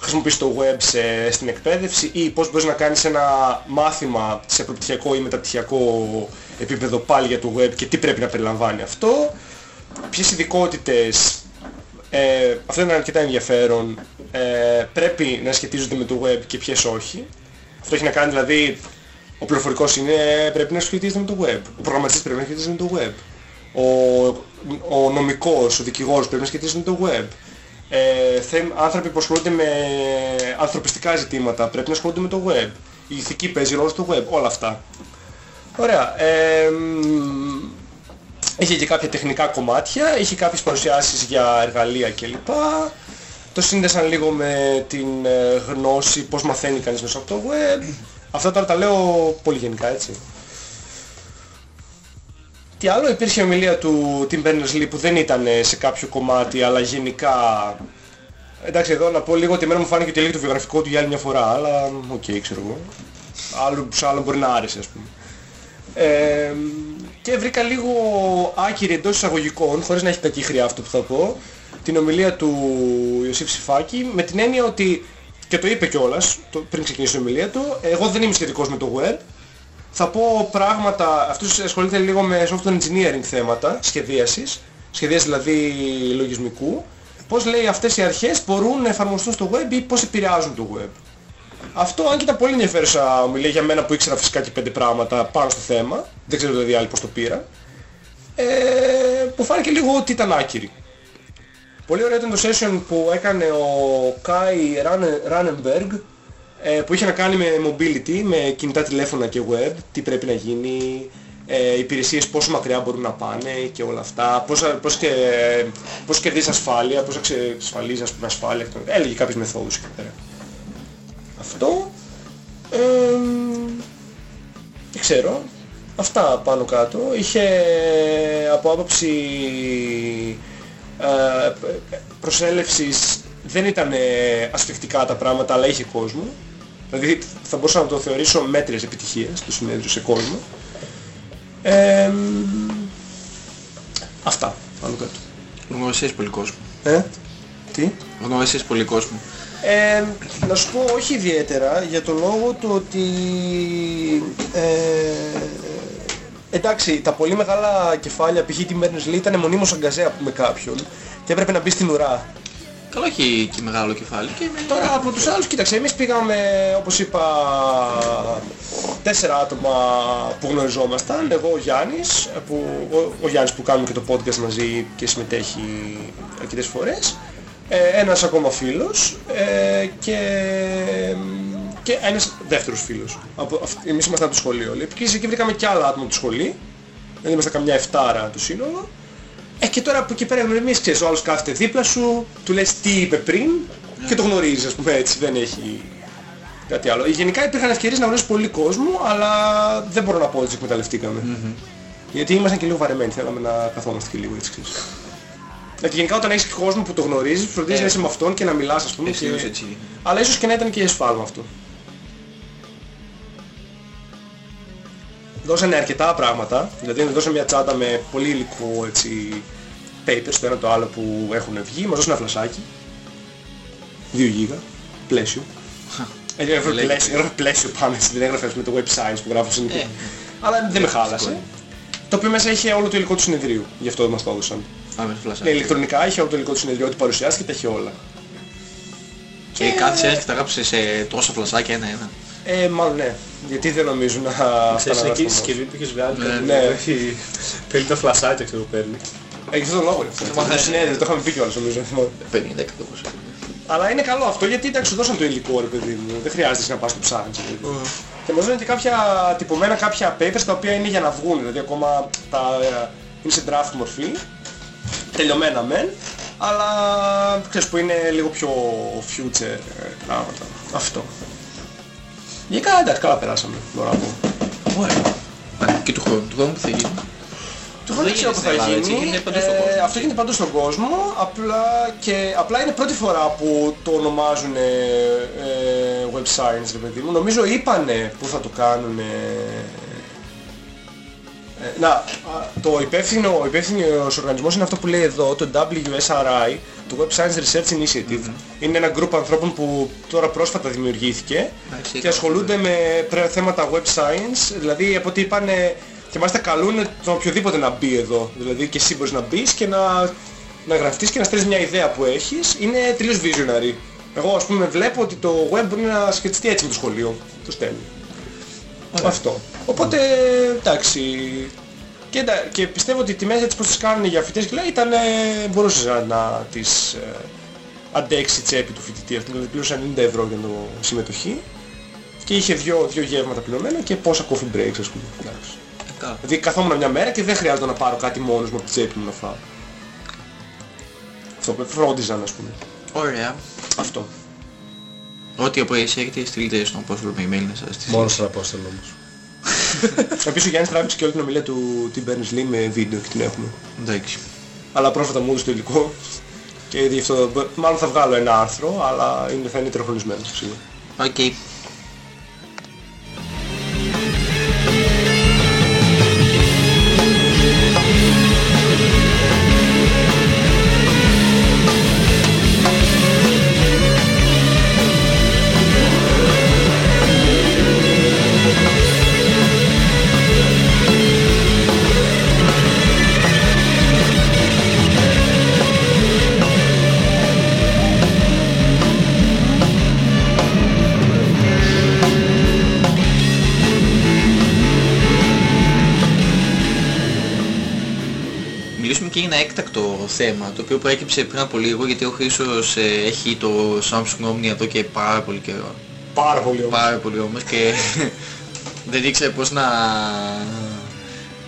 χρησιμοποιήσεις το web σε, στην εκπαίδευση ή πώς μπορείς να κάνεις ένα μάθημα σε προπτυχιακό ή μεταπτυχιακό επίπεδο πάλι για το web και τι πρέπει να περιλαμβάνει αυτό, ποιες ειδικότητες ε, αυτό είναι αρκετά ενδιαφέρον. Ε, πρέπει να σχετίζονται με το web και ποιες όχι. Αυτό έχει να κάνει δηλαδή, ο πληροφορικός είναι, πρέπει να σχετίζεται με το web. Ο προγραμματιστής πρέπει να σχετίζεται με το web. Ο, ο νομικός, ο δικηγόρος πρέπει να σχετίζεται με το web. Ε, θε, άνθρωποι που ασχολούνται με ανθρωπιστικά ζητήματα πρέπει να ασχολούνται με το web. Η ηθική παίζει ρόλο στο web. Όλα αυτά. Ωραία. Ε, Είχε και κάποια τεχνικά κομμάτια, είχε κάποιες παρουσιάσεις για εργαλεία κλπ. Το σύνδεσαν λίγο με την ε, γνώση, πώς μαθαίνει κανείς μέσα από το web. Αυτά τώρα τα λέω πολύ γενικά έτσι. Τι άλλο, υπήρχε η ομιλία του Tim Berners-Lee που δεν ήταν σε κάποιο κομμάτι αλλά γενικά... Εντάξει εδώ να πω λίγο ότι εμένα μου φάνηκε ότι έλεγε το βιογραφικό του για άλλη μια φορά, αλλά OK okay, ξέρω εγώ. Άλλο, άλλο μπορεί να άρεσε ας πούμε. Ε, και βρήκα λίγο άκυρη εντός εισαγωγικών, χωρίς να έχει κακή χρειά αυτό που θα πω, την ομιλία του Ιωσήφ Σιφάκη με την έννοια ότι, και το είπε κιόλας το, πριν ξεκινήσει η ομιλία του, εγώ δεν είμαι σχετικός με το web, θα πω πράγματα, αυτός ασχολείται λίγο με software engineering θέματα, σχεδίασης, σχεδίαση δηλαδή λογισμικού, πώς λέει αυτές οι αρχές μπορούν να εφαρμοστούν στο web ή πώς επηρεάζουν το web. Αυτό, αν και ήταν πολύ ενδιαφέρουσα ομιλία για μένα που ήξερα φυσικά και πέντε πράγματα πάνω στο θέμα, δεν ξέρω δηλαδή άλλοι πώς το πήρα, ε, που φάνηκε λίγο ότι ήταν άκυρη. Πολύ ωραίο ήταν το session που έκανε ο Kai Rannenberg, ε, που είχε να κάνει με mobility, με κινητά τηλέφωνα και web, τι πρέπει να γίνει, ε, υπηρεσίες πόσο μακριά μπορούν να πάνε και όλα αυτά, πώς, πώς, και, πώς κερδίζεις ασφάλεια, πώς εξασφαλίζεις ας πούμε ασφάλεια, έλεγε κάποιες μεθόδους εκεί πέρα αυτό. Ε, δεν ξέρω. Αυτά πάνω κάτω. Είχε από άποψη ε, προσέλευσης δεν ήταν ασφικτικά τα πράγματα αλλά είχε κόσμο. Δηλαδή θα μπορούσα να το θεωρήσω μέτριες επιτυχίες το συνέδριο σε κόσμο. Ε, αυτά πάνω κάτω. Γνωρίζεις πολύ κόσμο. Ε, τι; Γνωρίζεις πολύ κόσμο. Ε, να σου πω όχι ιδιαίτερα για το λόγο του ότι ε, εντάξει τα πολύ μεγάλα κεφάλια π.χ. τη Berners-Lee ήταν μονίμως αγκαζέα με κάποιον και έπρεπε να μπει στην ουρά. Καλό έχει και μεγάλο κεφάλι. Και με... Τώρα από τους άλλους, κοίταξε, εμείς πήγαμε, όπως είπα, τέσσερα άτομα που γνωριζόμασταν. Εγώ ο Γιάννης, που, ο, ο Γιάννης που κάνουμε και το podcast μαζί και συμμετέχει αρκετές φορές ε, ένας ακόμα φίλος ε, και, και ένας δεύτερος φίλος. Από, εμείς ήμασταν από το σχολείο. Και εκεί βρήκαμε και άλλα άτομα του σχολείου. Δηλαδή ήμασταν καμιά εφτάρα το σύνολο. Ε, και τώρα από εκεί πέρα εμείς ξέρεις, ο άλλος κάθεται δίπλα σου, του λες τι είπε πριν και το γνωρίζεις ας πούμε έτσι, δεν έχει κάτι άλλο. Γενικά υπήρχαν ευκαιρίες να γνωρίσεις πολύ κόσμο, αλλά δεν μπορώ να πω ότι τις εκμεταλλευτήκαμε. Mm-hmm. Γιατί ήμασταν και λίγο βαρεμένοι, θέλαμε να καθόμαστε και λίγο έτσι ξέρεις. Γιατί γενικά όταν έχεις κόσμο που το γνωρίζεις, φροντίζεις να είσαι με αυτόν και να μιλάς ας πούμε. Έτσι, και... έτσι. Αλλά ίσως και να ήταν και εσφάλμα αυτό. Δώσανε αρκετά πράγματα, δηλαδή μας δώσανε μια τσάντα με πολύ υλικό έτσι, papers, το ένα το άλλο που έχουν βγει, μας δώσανε ένα φλασάκι, 2 γίγα, πλαίσιο. Ε, έγραφε πλαίσιο, έγραφε πλαίσιο πάνω, έτσι, δεν έγραφε με το web science που γράφω στην Ε, Αλλά δεν με χάλασε. Το οποίο μέσα είχε όλο το υλικό του συνεδρίου, γι' αυτό μας το έδωσαν. Α, με το Ναι, φλασάκι. ηλεκτρονικά είχε όλο το υλικό του συνεδρίου, ό,τι παρουσιάστηκε τα είχε όλα. Και κάθεσαι ένας και τα γράψεις σε τόσα φλασάκια ένα-ένα. Ε, μάλλον ναι. Γιατί δεν νομίζω να Ξέρεις αυτά να εκεί η γράφουν συσκευή που έχεις βγάλει, Ναι, κάτι ναι. που έχει 50 φλασάκια ξέρω που παίρνει. Ε, γι' αυτό τον λόγο είναι αυτό. μάθαμε. Το συνέδριο, το είχαμε πει κιόλας νομίζω. 50 εκατομμύρια. Αλλά είναι καλό αυτό γιατί εντάξει σου δώσαν το υλικό ρε παιδί μου. Δεν χρειάζεται να πας το ψάχνεις. ρε παιδί. Και μας δίνουν και κάποια τυπωμένα κάποια papers τα οποία είναι για να βγουν. Δηλαδή ακόμα τα, ε, είναι σε draft μορφή. Τελειωμένα μεν. Αλλά ξέρεις που είναι λίγο πιο future ε, πράγματα. Αυτό. Γενικά εντάξει καλά περάσαμε μπορώ να πω. Ωραία. Α, Και του χρόνου, του χρόνου που θα γίνει. Το Δεν δεν ξέρω που γίνεται θα στην Ελλάδα, έτσι, γίνει. γίνεται παντού στον Ε, κόσμο. αυτό γίνεται παντού στον κόσμο. Απλά, και, απλά είναι πρώτη φορά που το ονομάζουν ε, ε, web science, ρε παιδί μου. Νομίζω είπανε που θα το κάνουν. Να, α, το υπεύθυνο, ο υπεύθυνος οργανισμός είναι αυτό που λέει εδώ, το WSRI, το Web Science Research Initiative. Είναι ένα group ανθρώπων που τώρα πρόσφατα δημιουργήθηκε Εντάξει, και ασχολούνται με πρέ- θέματα web science, δηλαδή από ό,τι είπανε και μάλιστα καλούν τον οποιοδήποτε να μπει εδώ. Δηλαδή και εσύ μπορείς να μπεις και να, να γραφτείς και να στέλνεις μια ιδέα που έχεις. Είναι τελείως visionary. Εγώ ας πούμε βλέπω ότι το web μπορεί να σχετιστεί έτσι με το σχολείο. Το στέλνει. Αυτό. Οπότε εντάξει. Και, εντα- και πιστεύω ότι οι τιμές έτσι πως τις κάνουν για φοιτές και λέει ήταν, μπορούσες να, να τις ε, αντέξει η τσέπη του φοιτητή αυτό. Δηλαδή πλήρωσε 90 ευρώ για το συμμετοχή και είχε δύο, δύο γεύματα πληρωμένα και πόσα coffee breaks ας πούμε. Εντάξει. Καλά. Δηλαδή καθόμουν μια μέρα και δεν χρειάζεται να πάρω κάτι μόνος μου από τη τσέπη μου να φάω. Αυτό φρόντιζαν ας πούμε. Ωραία. Αυτό. Ό,τι απορίες έχετε στείλτε στον απόστολο με email να σας τις Μόνο στον Απόστολο όμως. Επίσης ο Γιάννης τράβηξε και όλη την ομιλία του Tim Berners-Lee με βίντεο και την έχουμε. Εντάξει. Αλλά πρόσφατα μου έδωσε το υλικό και γι' αυτό μάλλον θα βγάλω ένα άρθρο, αλλά είναι, θα είναι τεροχρονισμένο σίγουρα. Οκ. Μιλήσουμε θέμα, το οποίο προέκυψε πριν από λίγο, γιατί ο Χρήσος ε, έχει το Samsung Omni εδώ και πάρα πολύ καιρό. Πάρα πολύ όμως. Πάρα πολύ όμως και δεν ήξερε πώς να...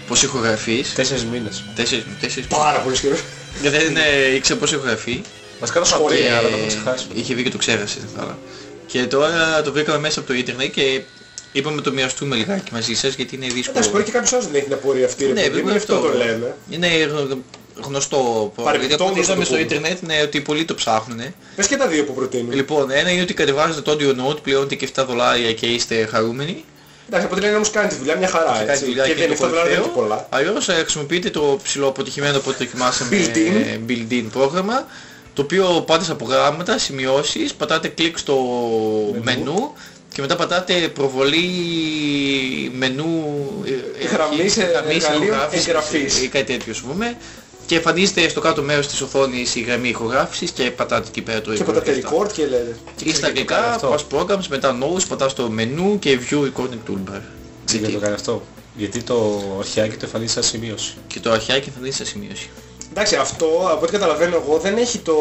πώς ηχογραφείς. Τέσσερις μήνες. Τέσσερις, τέσσερις Πάρα πολύ καιρό. Και δεν ε, ήξερε πώς ηχογραφεί. Μας κάνω σχολεία, αλλά το έχω ξεχάσει. είχε βγει και το ξέχασε. Αλλά. Και τώρα το βρήκαμε μέσα από το ίντερνετ και είπαμε το μοιραστούμε λιγάκι μαζί σας γιατί είναι δύσκολο. Εντάξει, μπορεί και κάποιος άλλος δεν έχει την απορία αυτή, ρε Ναι, παιδί μου, βέβαια γι' αυτό αυτό. το λέμε. Είναι γνω- γνωστό πρόβλημα. Γιατί Παρεμπιπτόντως από ό,τι είδαμε το στο πούμε. ίντερνετ είναι ότι πολλοί το ψάχνουν. Πες και τα δύο που προτείνουν. Λοιπόν, ένα είναι ότι κατεβάζετε το audio note, πληρώνετε και 7 δολάρια και είστε χαρούμενοι. Εντάξει, από ό,τι λένε όμως κάνει τη δουλειά μια χαρά, Κάνει έτσι. δουλειά Και δεν είναι το 7 δολάρια δεν είναι κορυφαίο. και πολλά. Αλλιώς ε, χρησιμοποιείτε το ψηλό αποτυχημένο που δοκιμάσαμε Built-in. ε, built-in πρόγραμμα το οποίο πάτε στα προγράμματα, σημειώσεις, πατάτε κλικ στο μενού και μετά πατάτε προβολή μενού ε, Γραμμής, ε, γραμμής εργαλείων ηχογράφησης εγγραφής. ή κάτι τέτοιο ας πούμε και εμφανίζεται στο κάτω μέρος της οθόνης η γραμμή ηχογράφησης και πατάτε εκεί πέρα το Και record πατάτε και αυτά. record και λέτε. Ή στα Γιατί το κάνει αγγλικά, αυτό. past programs, μετά notes, πατάς στο μενού και view recording toolbar. Γιατί το κάνει αυτό; Γιατί το αρχιάκι το εμφανίζεις σαν σημείωση; Και το αρχιάκι εμφανίζεται σε σημείωση. Εντάξει, αυτό από ό,τι καταλαβαίνω εγώ δεν έχει το...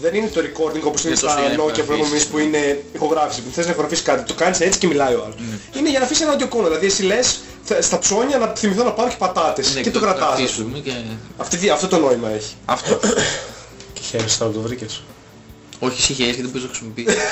δεν είναι το recording όπως είναι Είναι τόσο για στα να Nokia που έχουμε ηχογραφήσεις. εμείς που είναι ηχογράφηση. Που θες να ηχογραφήσεις κάτι, το κάνεις έτσι και μιλάει ο άλλος. Είναι για να αφήσεις ένα audio κόνο. Δηλαδή εσύ λες «Θα- στα ψώνια να θυμηθώ να πάρω και πατάτες Ναι, και το κρατάς. ας πούμε. αφήσουμε και... Αυτή, δι- αυτό το νόημα έχει. Αυτό. Και χαίρεσαι να το βρήκες. Όχι εσύ γιατί δεν μπορείς να χρησιμοποιήσεις.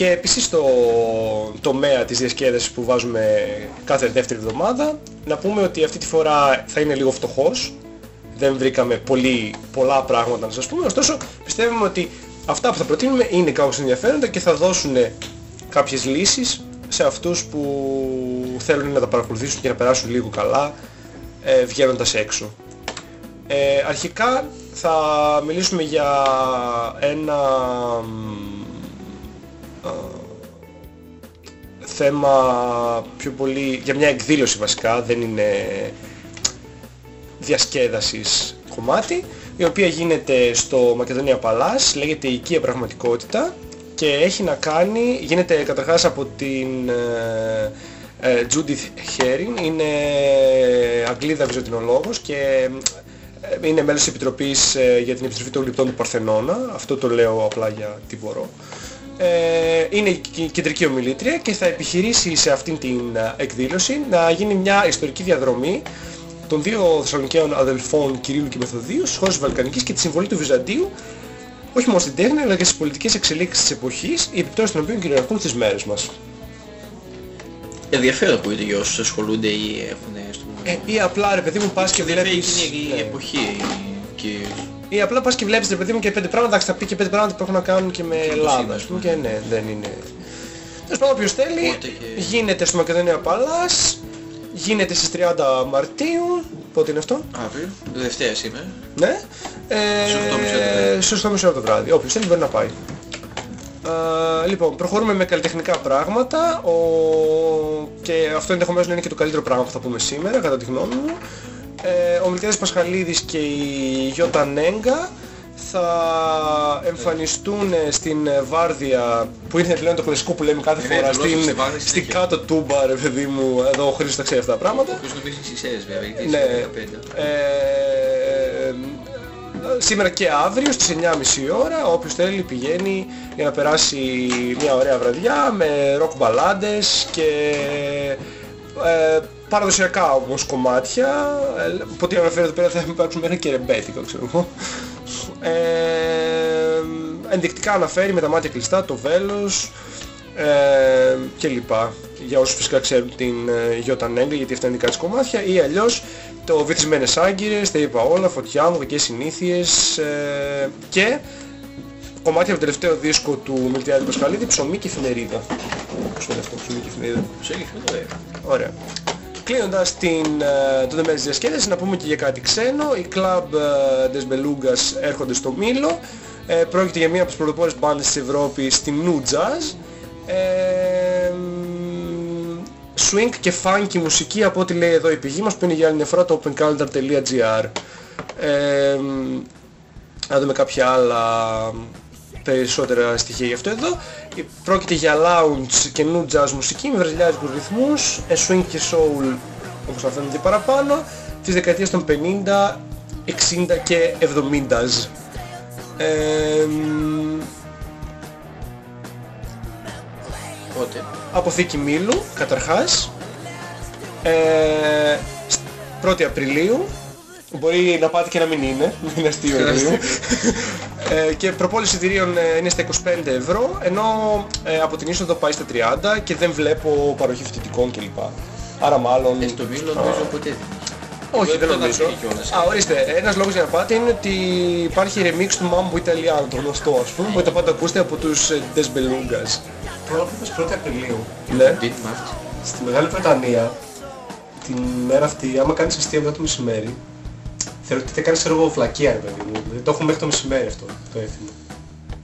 Και επίσης στο τομέα της διασκέδασης που βάζουμε κάθε δεύτερη εβδομάδα να πούμε ότι αυτή τη φορά θα είναι λίγο φτωχός. Δεν βρήκαμε πολύ, πολλά πράγματα να σας πούμε. Ωστόσο πιστεύουμε ότι αυτά που θα προτείνουμε είναι κάπως ενδιαφέροντα και θα δώσουν κάποιες λύσεις σε αυτούς που θέλουν να τα παρακολουθήσουν και να περάσουν λίγο καλά ε, βγαίνοντας έξω. Ε, αρχικά θα μιλήσουμε για ένα μ, α, θέμα πιο πολύ για μια εκδήλωση βασικά, δεν είναι διασκέδασης κομμάτι η οποία γίνεται στο Μακεδονία Παλάς, λέγεται οικία πραγματικότητα και έχει να κάνει, γίνεται καταρχάς από την ε, ε, Judith Herring, είναι Αγγλίδα βυζωτινολόγος και ε, είναι μέλος της Επιτροπής ε, για την Επιστροφή των Λιπτών του Παρθενώνα, αυτό το λέω απλά για τι μπορώ. Ε, είναι η κ- κεντρική ομιλήτρια και θα επιχειρήσει σε αυτήν την ε, εκδήλωση να γίνει μια ιστορική διαδρομή των δύο Θεσσαλονικαίων αδελφών Κυρίλου και Μεθοδίου στις χώρες της Βαλκανικής και τη συμβολή του Βυζαντίου όχι μόνο στην τέχνη αλλά και στις πολιτικές εξελίξεις της εποχής, οι επιπτώσεις των οποίων κυριαρχούν στις μέρες μας. Ενδιαφέρον που είναι για όσους ασχολούνται ή έχουν στο... Ε, ή απλά ρε παιδί μου πας και Ενδιαφέρει βλέπεις... εκείνη η ναι. εποχή κυρίως. Ή απλά πας και βλέπεις ρε παιδί μου και πέντε πράγματα, εντάξει θα πει και πέντε πράγματα που έχουν να κάνουν και με Και Ελλάδα, Κωσίνα, ας πούμε, ας και ναι, δεν είναι... Τέλος πάντων, όποιος θέλει, Οπότε και- γίνεται στο Μακεδονία Παλάς, γίνεται στις 30 Μαρτίου, πότε είναι αυτό, Αύριο, Δευτέρα σήμερα. ναι, ε, Στις 8.30 το βράδυ. στις 8.30 ώρα το βράδυ, όποιος θέλει μπορεί να πάει. Ε, λοιπόν, προχωρούμε με καλλιτεχνικά πράγματα ο... και αυτό ενδεχομένως να είναι και το καλύτερο πράγμα που θα πούμε σήμερα, κατά τη γνώμη μου. Ε, ο Μιλτιάδης Πασχαλίδης και η Γιώτα Νέγκα θα εμφανιστούν στην Βάρδια, που είναι πλέον το κλασικό που λέμε κάθε Ναι, φορά, το λόγο στην, στη Βάρδια στην συνέχεια. κάτω τούμπα, ρε παιδί μου, εδώ ο Χρήστος τα ξέρει αυτά τα πράγματα. Ο οποίος νομίζει στις ΣΕΣ βέβαια, γιατί Ναι. είναι 15. Ε, σήμερα και αύριο στις 9.30 ώρα όποιος θέλει πηγαίνει για να περάσει μια ωραία βραδιά με ροκ μπαλάντες και ε, παραδοσιακά όμως κομμάτια ε, από ό,τι αναφέρω εδώ πέρα θα υπάρξουν μέχρι και ρεμπέτικα ξέρω εγώ ε, ενδεικτικά αναφέρει με τα μάτια κλειστά το βέλος ε, και λοιπά. Για όσους φυσικά ξέρουν την ε, Γιώτα Νέγκα, γιατί αυτά είναι δικά της κομμάτια, ή αλλιώς το Βυθισμένες Άγκυρες, τα είπα όλα, Φωτιά μου, Κακές Συνήθειες ε, και κομμάτια από το τελευταίο δίσκο του Μιλτιάδη Πασχαλίδη, Ψωμί και Εφημερίδα. Πώς είναι αυτό, Ψωμί και Εφημερίδα. Σε έχει αυτό, ε. Ωραία. Κλείνοντας την, ε, το δεμέρι της διασκέδασης, να πούμε και για κάτι ξένο. Οι Club ε, des Belugas έρχονται στο Μήλο. Ε, πρόκειται για μία από τις πρωτοπόρες μπάντες της Ευρώπης στην New Jazz. Ε, μ, swing και funky μουσική από ό,τι λέει εδώ η πηγή μας που είναι για άλλη μια φορά το opencalendar.gr ε, μ, να δούμε κάποια άλλα περισσότερα στοιχεία γι' αυτό εδώ. Ε, Πρόκειται για lounge και new jazz μουσική με βραζιλιάζικους ρυθμούς, ε, swing και soul όπως θα φαίνεται και παραπάνω, της δεκαετίας των 50, 60 και 70. Ε, μ, Πότε. Αποθήκη Μήλου, καταρχάς. Ε, σ- 1η Απριλίου. Μπορεί να πάτε και να μην είναι, μην είναι αστείο ρε παιδί μου. ε, και προπόληση εισιτηρίων ε, είναι στα 25 ευρώ, ενώ ε, από την είσοδο πάει στα 30 και δεν βλέπω παροχή φοιτητικών κλπ. Άρα μάλλον... Ε, στο Μήλο νομίζω ποτέ. Όχι, δεν δεν νομίζω. θα κιόλας. Α, ορίστε, ένας λόγος για να πάτε είναι ότι υπάρχει remix του Mambo Italiano, το γνωστό ας πούμε, που θα πάτε ακούστε από τους ε, Des Belugas. Τώρα που είπες 1η Απριλίου, Ναι. Did Mart. στη Μεγάλη Βρετανία, την μέρα αυτή, άμα κάνεις αστεία μετά το μεσημέρι, θεωρώ ότι θα κάνεις έργο φλακία, ρε παιδί μου. Δηλαδή το έχουμε μέχρι το μεσημέρι αυτό, το έθιμο.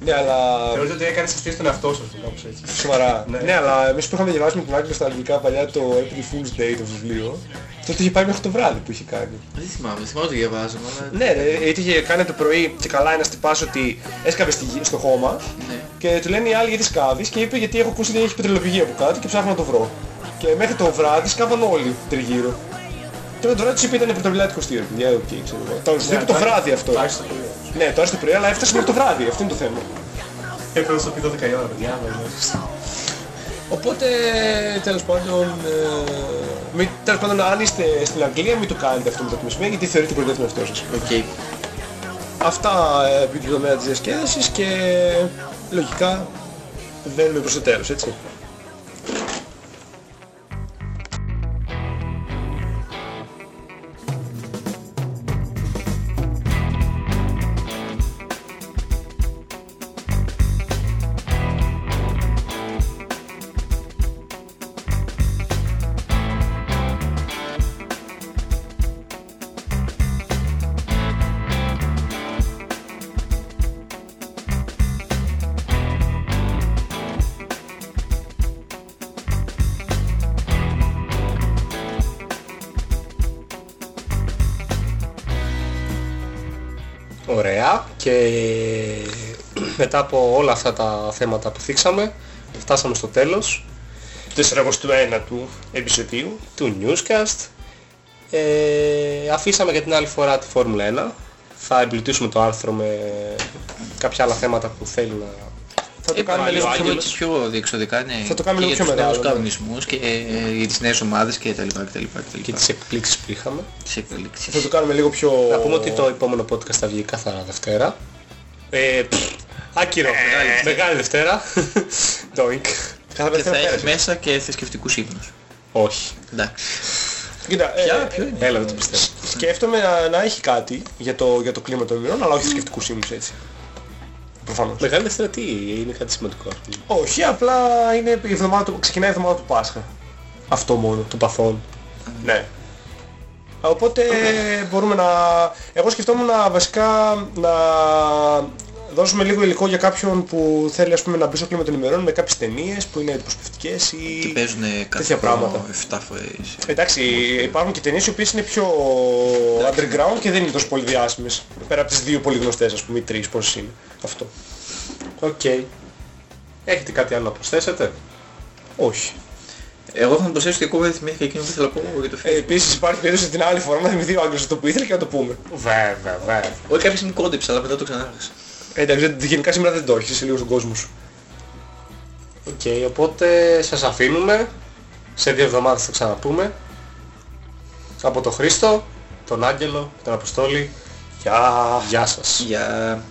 Ναι, αλλά... Θεωρώ ότι έκανες αστεία στον εαυτό σου, ας πούμε, κάπως έτσι. Σοβαρά. Ναι. ναι. αλλά εμείς που είχαμε διαβάσει με την Άγγλο στα αγγλικά παλιά το April Fool's Day το βιβλίο, τότε είχε πάει μέχρι το βράδυ που είχε κάνει. Δεν θυμάμαι, θυμάμαι το διαβάζω, αλλά... Ναι, ρε, γιατί είχε κάνει το πρωί και καλά ένας τυπάς ότι έσκαβε στη, γη- στο χώμα Ναι. και του λένε οι άλλοι γιατί σκάβεις; και είπε γιατί έχω ακούσει ότι έχει πετρέλαια από κάτω και ψάχνω να το βρω. Και μέχρι το βράδυ σκάβαν όλοι τριγύρω. Και όταν το βράδυ τους είπε ήταν πρωταπριλιάτικο αστείο, παιδιά, οκ, ξέρω εγώ. Το, το είπε το βράδυ αυτό. Το άρχισε το πρωί. Ναι, το άρχισε το πρωί, αλλά έφτασε μέχρι το βράδυ, αυτό είναι το θέμα. Έπρεπε να στο πει 12 η ώρα, παιδιά, αλλά είναι. Οπότε τέλος πάντων, ε, μη, τέλος πάντων αν είστε στην Αγγλία μην το κάνετε αυτό μετά το μεσημέρι γιατί θεωρείται κοροϊδεύει τον εαυτό σας. Οκ. Αυτά ε, επί του τομέα της διασκέδασης και λογικά βαίνουμε προς το τέλος, έτσι. Μετά από όλα αυτά τα θέματα που θίξαμε, φτάσαμε στο τέλος 41 του επεισοδίου. του Newscast. Ε, αφήσαμε για την άλλη φορά τη Φόρμουλα 1. Θα εμπλουτίσουμε το άρθρο με κάποια άλλα θέματα που θέλει να... Θα το Ε, κάνουμε πάλι λίγο ο πιο Άγγελος πιο διεξοδικά, ναι. Θα το κάνουμε και λίγο για πιο τους νέους μεγάλο, ναι. κανονισμούς και ε, για τις νέες ομάδες και τα λοιπά και τα λοιπά και τα και λοιπά. τις εκπλήξεις που είχαμε. Τις εκπλήξεις. Θα το κάνουμε λίγο πιο... Να πούμε ότι το επόμενο podcast θα βγει καθαρά Δευτέρα. Ε, πφ, άκυρο. Μεγάλη Δευτέρα. Doink. Κάθε Και Δευτέρα θα έχει πέρασε. μέσα και θρησκευτικούς ύμνους. Όχι. Εντάξει. Κοίτα, Ποια, ε, ποιο είναι; Έλα δεν το πιστεύω. σκέφτομαι να, να έχει κάτι για το, για το κλίμα των ημερών, αλλά όχι θρησκευτικούς ύμνους έτσι. Προφανώς. Μεγάλη Δευτέρα τι, είναι κάτι σημαντικό; ας πούμε. Όχι, απλά είναι η εβδομάδα του, ξεκινάει η εβδομάδα του Πάσχα. Αυτό μόνο. Του παθών. Ναι. Οπότε μπορούμε να... Εγώ σκεφτόμουν να βασικά να δώσουμε λίγο υλικό για κάποιον που θέλει ας πούμε να μπει στο κλίμα των ημερών με κάποιες ταινίες που είναι αντιπροσωπευτικές Και ή... παίζουν κάθε τέτοια πράγματα. 7 φορές. Εντάξει, υπάρχουν και ταινίες οι οποίες είναι πιο underground και δεν είναι τόσο πολύ διάσημες. Πέρα από τις δύο πολύ γνωστές ας πούμε, ή τρεις πόσες είναι. Αυτό. Οκ. Έχετε κάτι άλλο να προσθέσετε; Όχι. Εγώ θα να προσθέσω και εγώ δεν θυμήθηκα εκείνο που ήθελα να πω για το Ε, Facebook. επίσης υπάρχει περίπτωση την άλλη φορά να θυμηθεί ο Άγγελος αυτό που ήθελε και να το πούμε. Βέβαια, βέβαια. Όχι κάποια στιγμή κόντεψα, αλλά μετά το ξανάρχισα. Ε, εντάξει, δεν- γενικά σήμερα δεν το έχεις, είσαι λίγο στον κόσμο σου. Οκ, οπότε σας αφήνουμε. Σε δύο εβδομάδες θα ξαναπούμε. Από τον Χρήστο, τον Άγγελο, τον Αποστόλη. Γεια, Γεια σας. Για